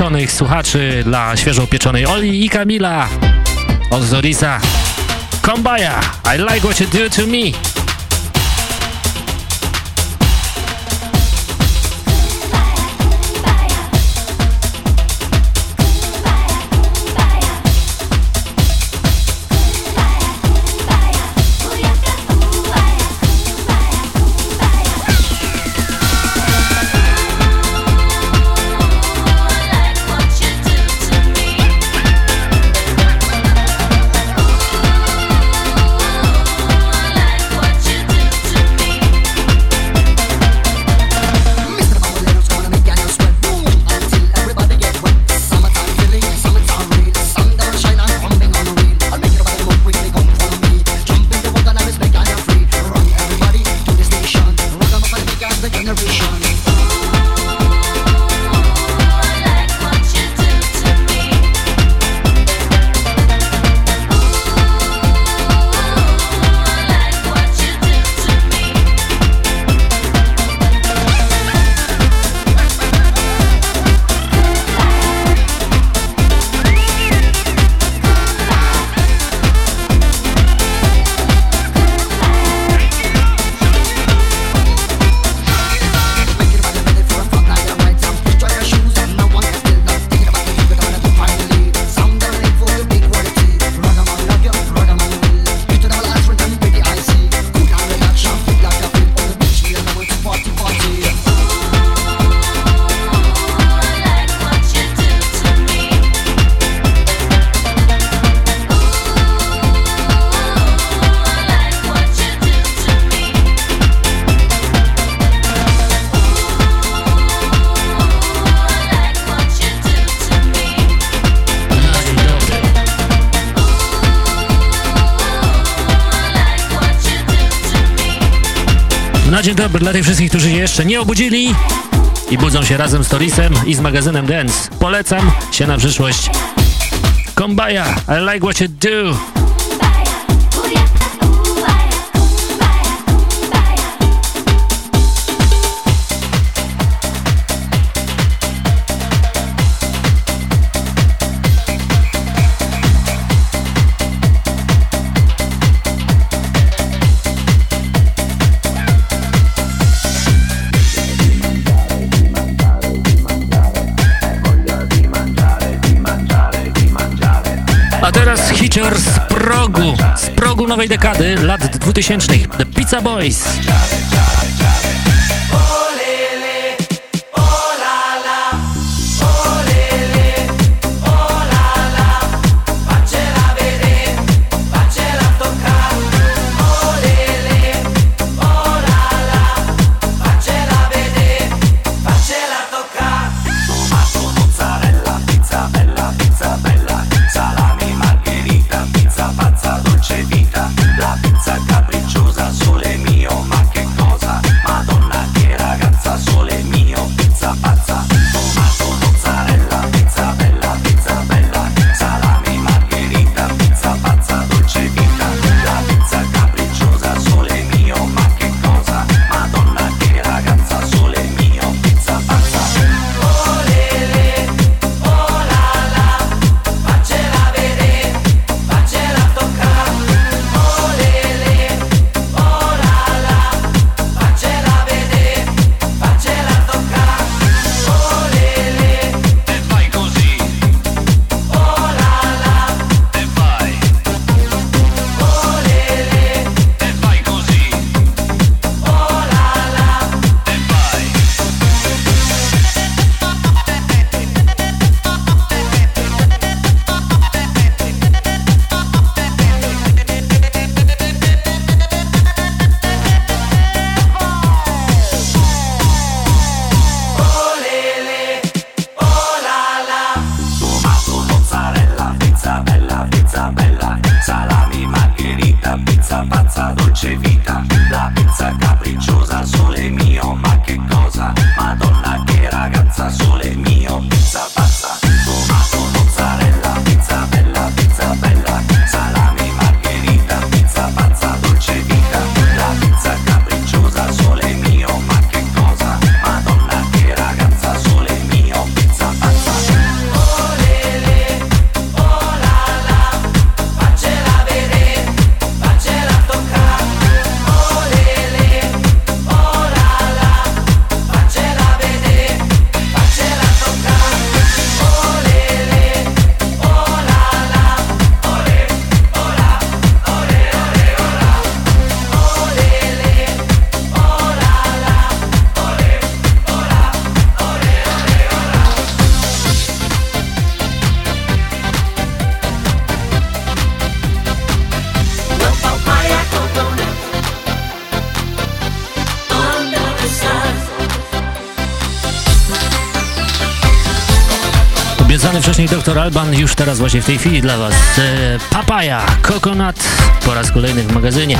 Upieczonych słuchaczy, dla świeżo upieczonej Oli i Kamila od Zorisa. Kombaja, I like what you do to me. Dla tych wszystkich, którzy się jeszcze nie obudzili i budzą się razem z Torisem i z magazynem Dance. Polecam się na przyszłość. Kombaja, I like what you do. Progu, z progu nowej dekady, lat 2000. The Pizza Boys. Doktor Alban już teraz właśnie w tej chwili dla Was. E, papaja, Coconut po raz kolejny w magazynie.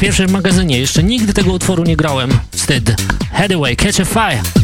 pierwszy w magazynie. Jeszcze nigdy tego utworu nie grałem. Wstyd. Headway, Catch a Fire.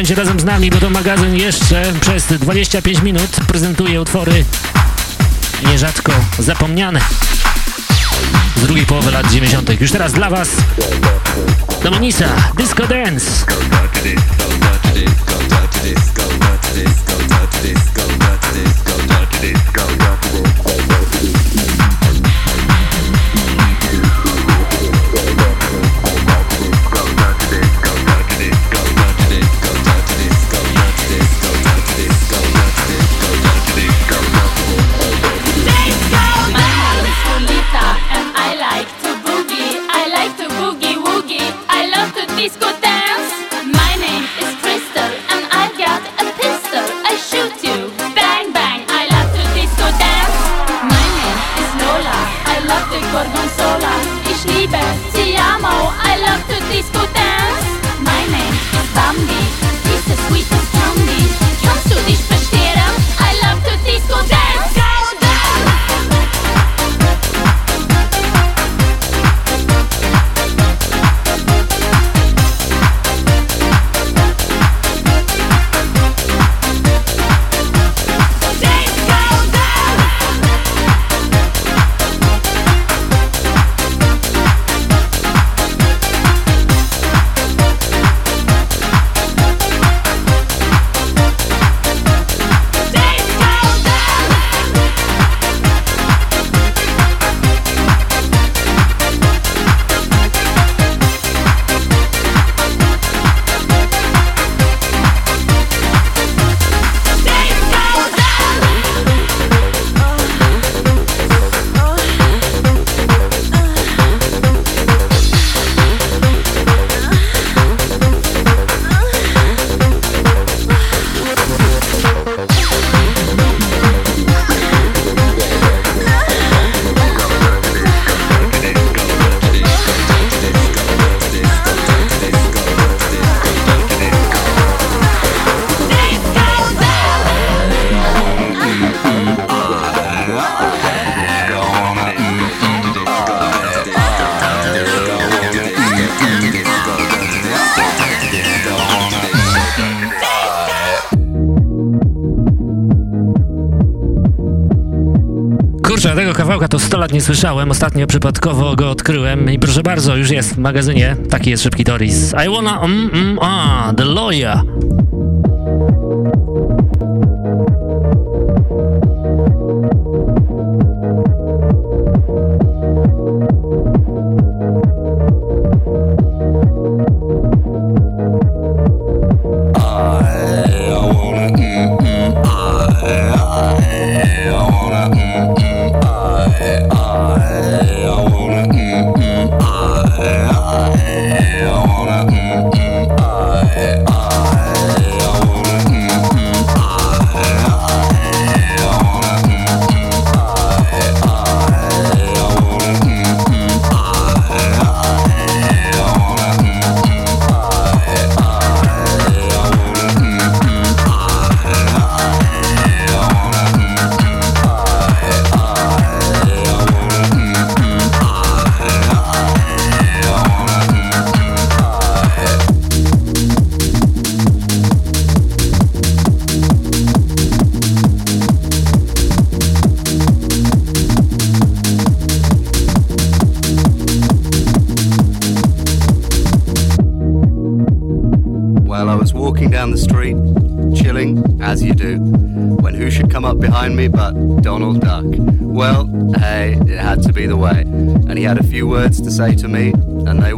Zostańcie razem z nami, bo to magazyn jeszcze przez 25 minut prezentuje utwory nierzadko zapomniane z drugiej połowy lat 90. Już teraz dla was Dominisa, Disco Dance. Słyszałem, ostatnio przypadkowo go odkryłem i proszę bardzo, już jest w magazynie, taki jest szybki Toris. I wanna, mm, mm, ah, The Lawyer. had a few words to say to me, and they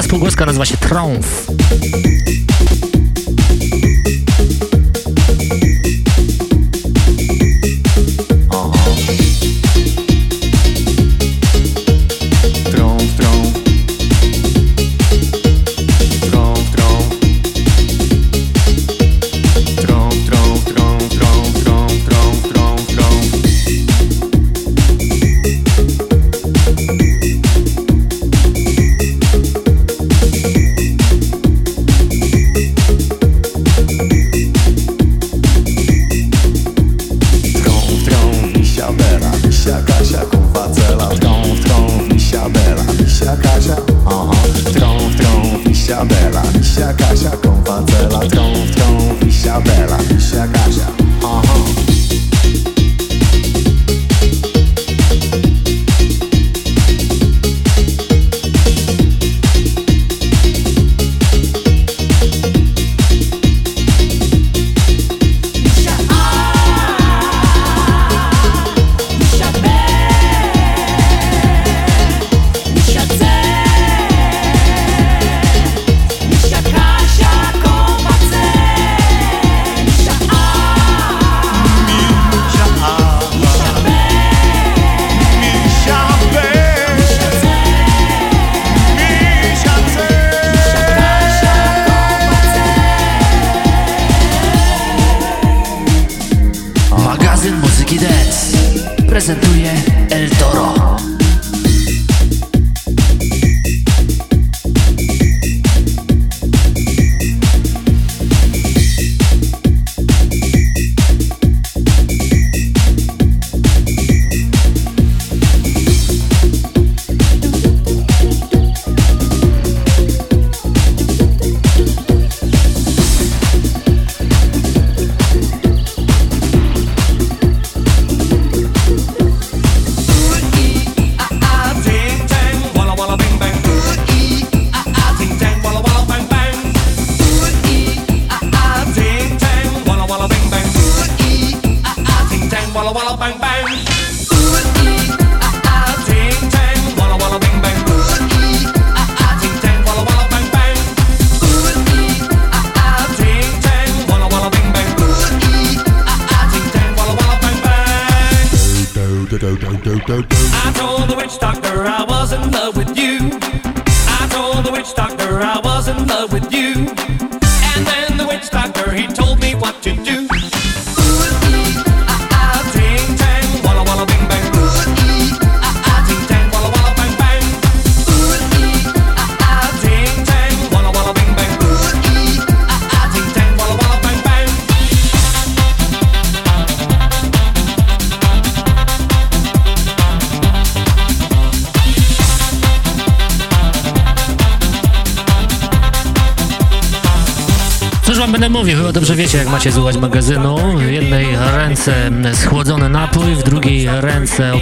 Zespół głoska nazywa się Trąf.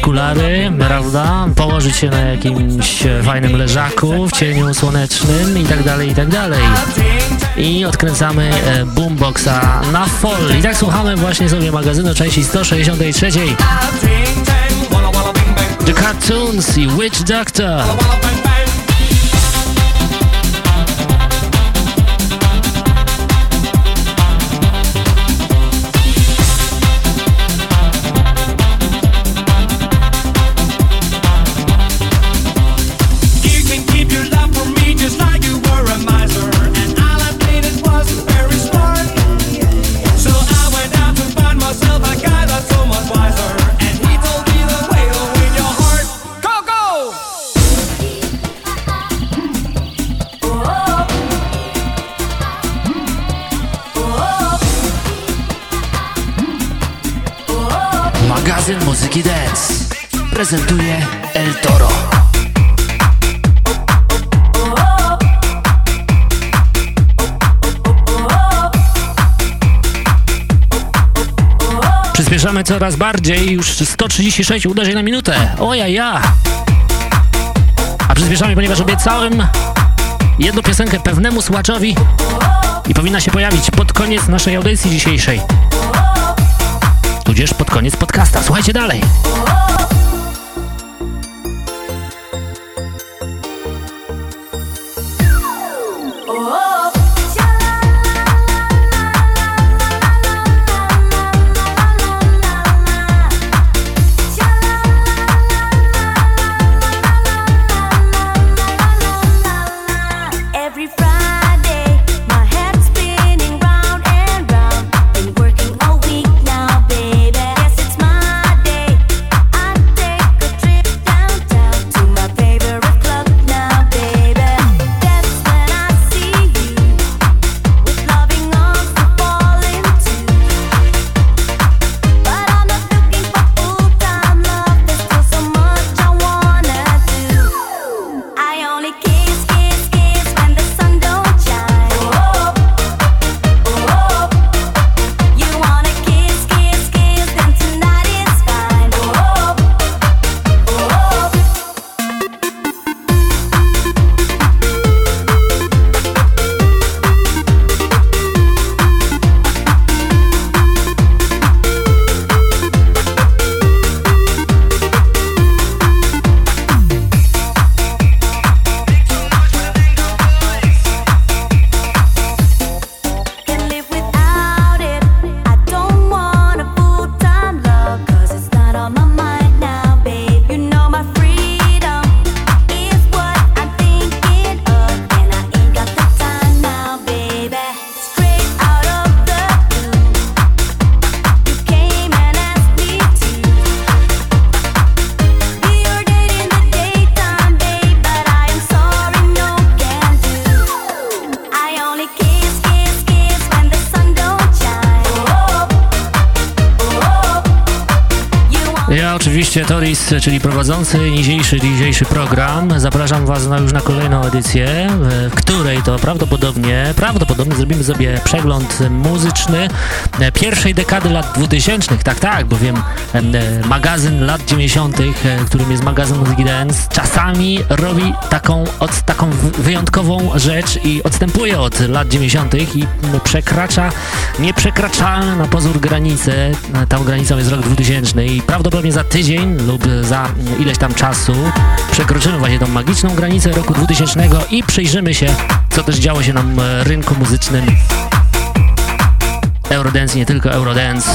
Okulary, prawda? Położyć się na jakimś fajnym leżaku w cieniu słonecznym i tak dalej, i tak dalej. I odkręcamy e, boomboxa na full. I tak słuchamy właśnie sobie magazynu części 163. The Cartoons i Witch Doctor. Coraz bardziej, już 136 uderzeń na minutę. Oja ja! A przyspieszamy, ponieważ obiecałem jedną piosenkę pewnemu słuchaczowi i powinna się pojawić pod koniec naszej audycji dzisiejszej. Tudzież pod koniec podcasta. Słuchajcie dalej. Czyli prowadzący dzisiejszy, dzisiejszy program. Zapraszam Was na, już na kolejną edycję, w której to prawdopodobnie, prawdopodobnie zrobimy sobie przegląd muzyczny e, pierwszej dekady lat 2000. Tak, tak, bowiem e, magazyn lat 90., e, którym jest magazyn Muzyki Dance, czasami robi taką, od, taką wy- wyjątkową rzecz i odstępuje od lat 90. i przekracza nieprzekraczalne na pozór granice. Tą granicą jest rok 2000 i prawdopodobnie za tydzień lub za ileś tam czasu przekroczymy właśnie tą magiczną granicę roku 2000 i przyjrzymy się, co też działo się na m, rynku muzycznym Eurodance, nie tylko Eurodance.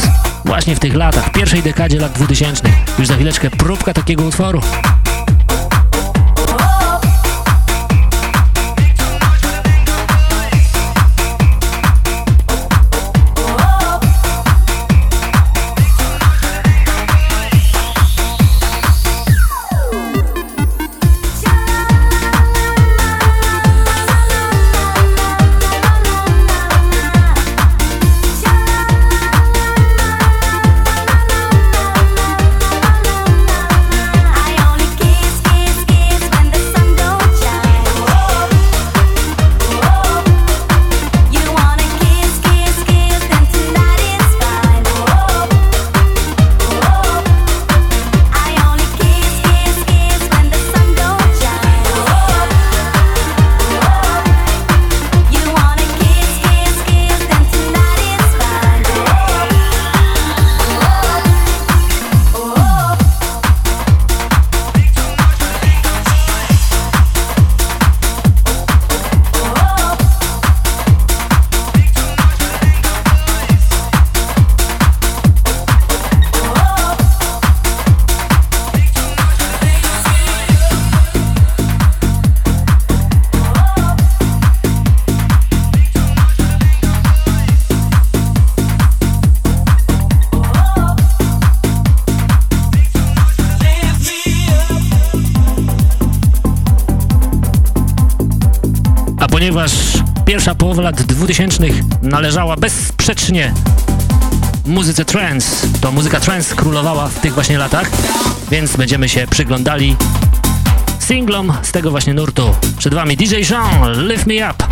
właśnie w tych latach, pierwszej dekadzie lat 2000. Już za chwileczkę próbka takiego utworu. Pierwsza połowa lat 2000 należała bezsprzecznie muzyce trance, to muzyka trance królowała w tych właśnie latach, więc będziemy się przyglądali singlom z tego właśnie nurtu. Przed wami DJ Jean, Lift Me Up.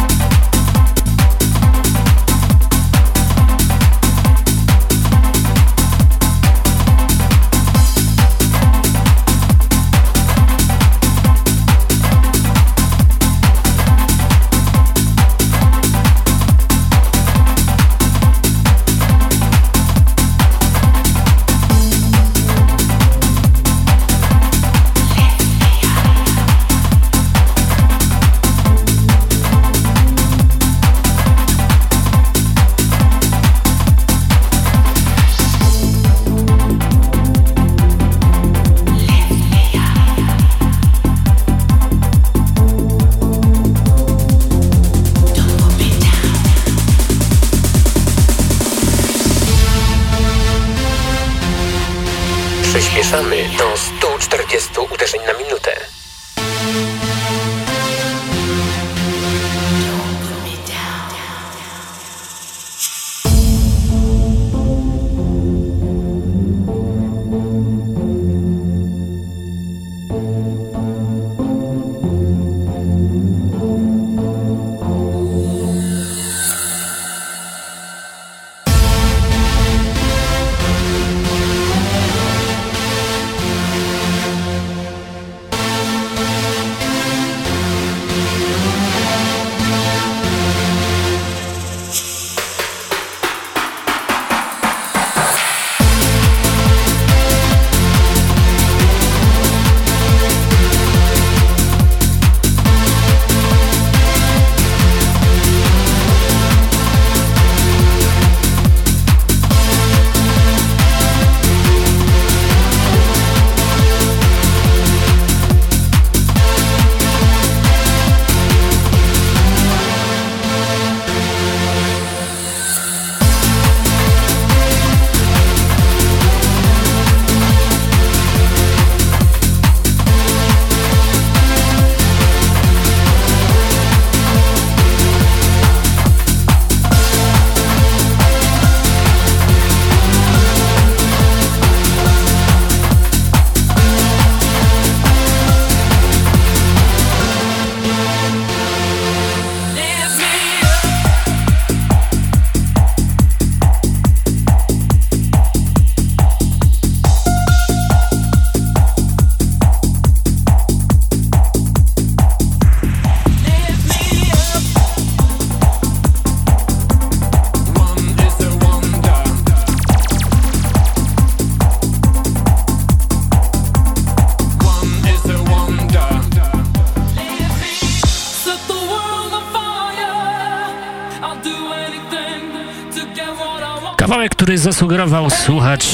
Zasugerował słuchacz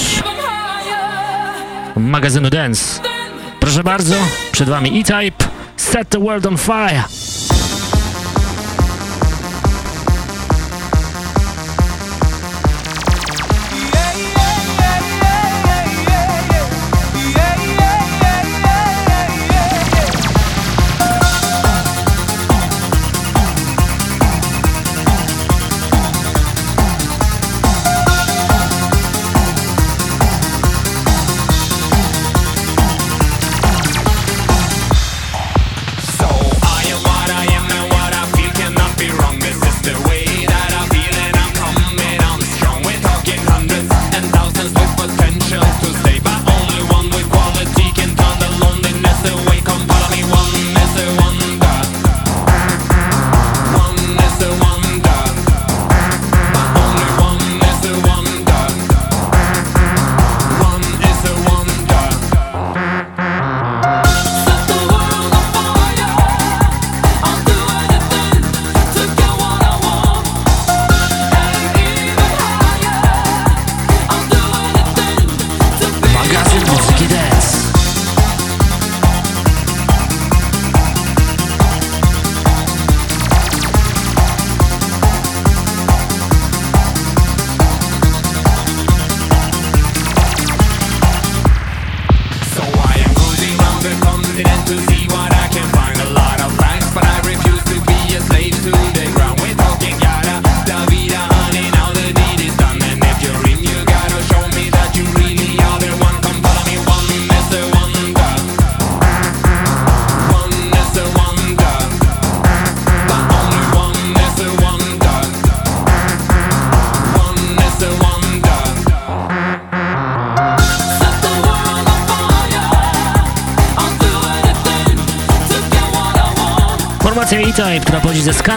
magazynu Dance. Proszę bardzo, przed wami E-Type, Set the World on Fire.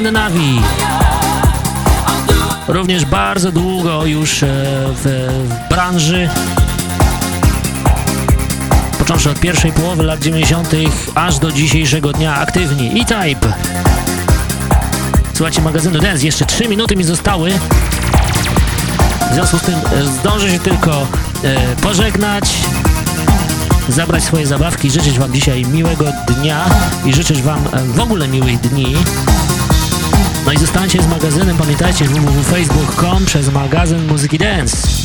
Skandynawii. Również bardzo długo już e, w, w branży. Począwszy od pierwszej połowy lat 90. aż do dzisiejszego dnia aktywni. E-Type. Słuchajcie magazynu Dance, jeszcze 3 minuty mi zostały. W związku z tym e, zdążę się tylko e, pożegnać, zabrać swoje zabawki, życzyć Wam dzisiaj miłego dnia i życzyć Wam e, w ogóle miłych dni. No i zostańcie z magazynem, pamiętajcie www.facebook.com przez magazyn Muzyki Dance.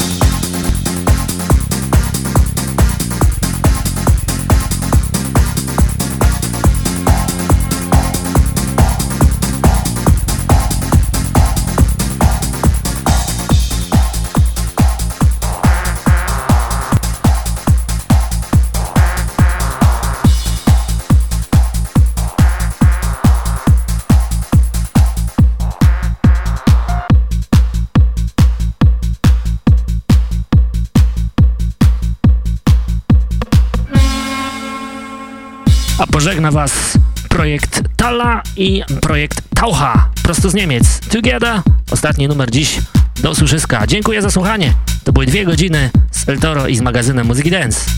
A pożegna Was projekt Tala i projekt Taucha, prosto z Niemiec. Together, ostatni numer dziś. Do usłyszyska. Dziękuję za słuchanie. To były dwie godziny z El Toro i z magazynem Muzyki Dance.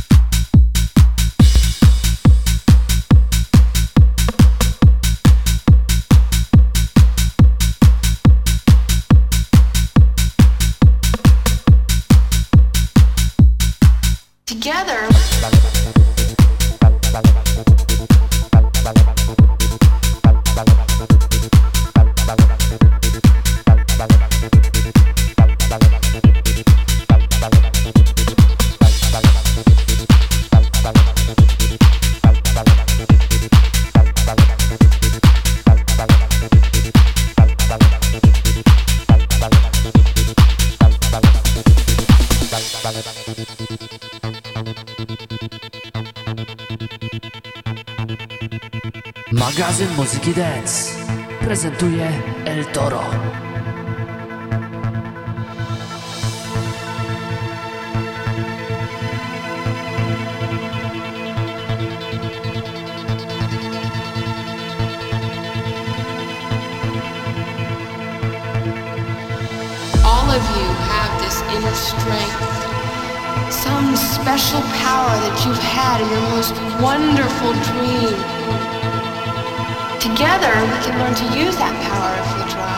Together. Magazyn Muzyki Dance prezentuje El Toro. All of you have this inner strength, some special power that you've had in your most wonderful dream. Together, we can learn to use that power if we try.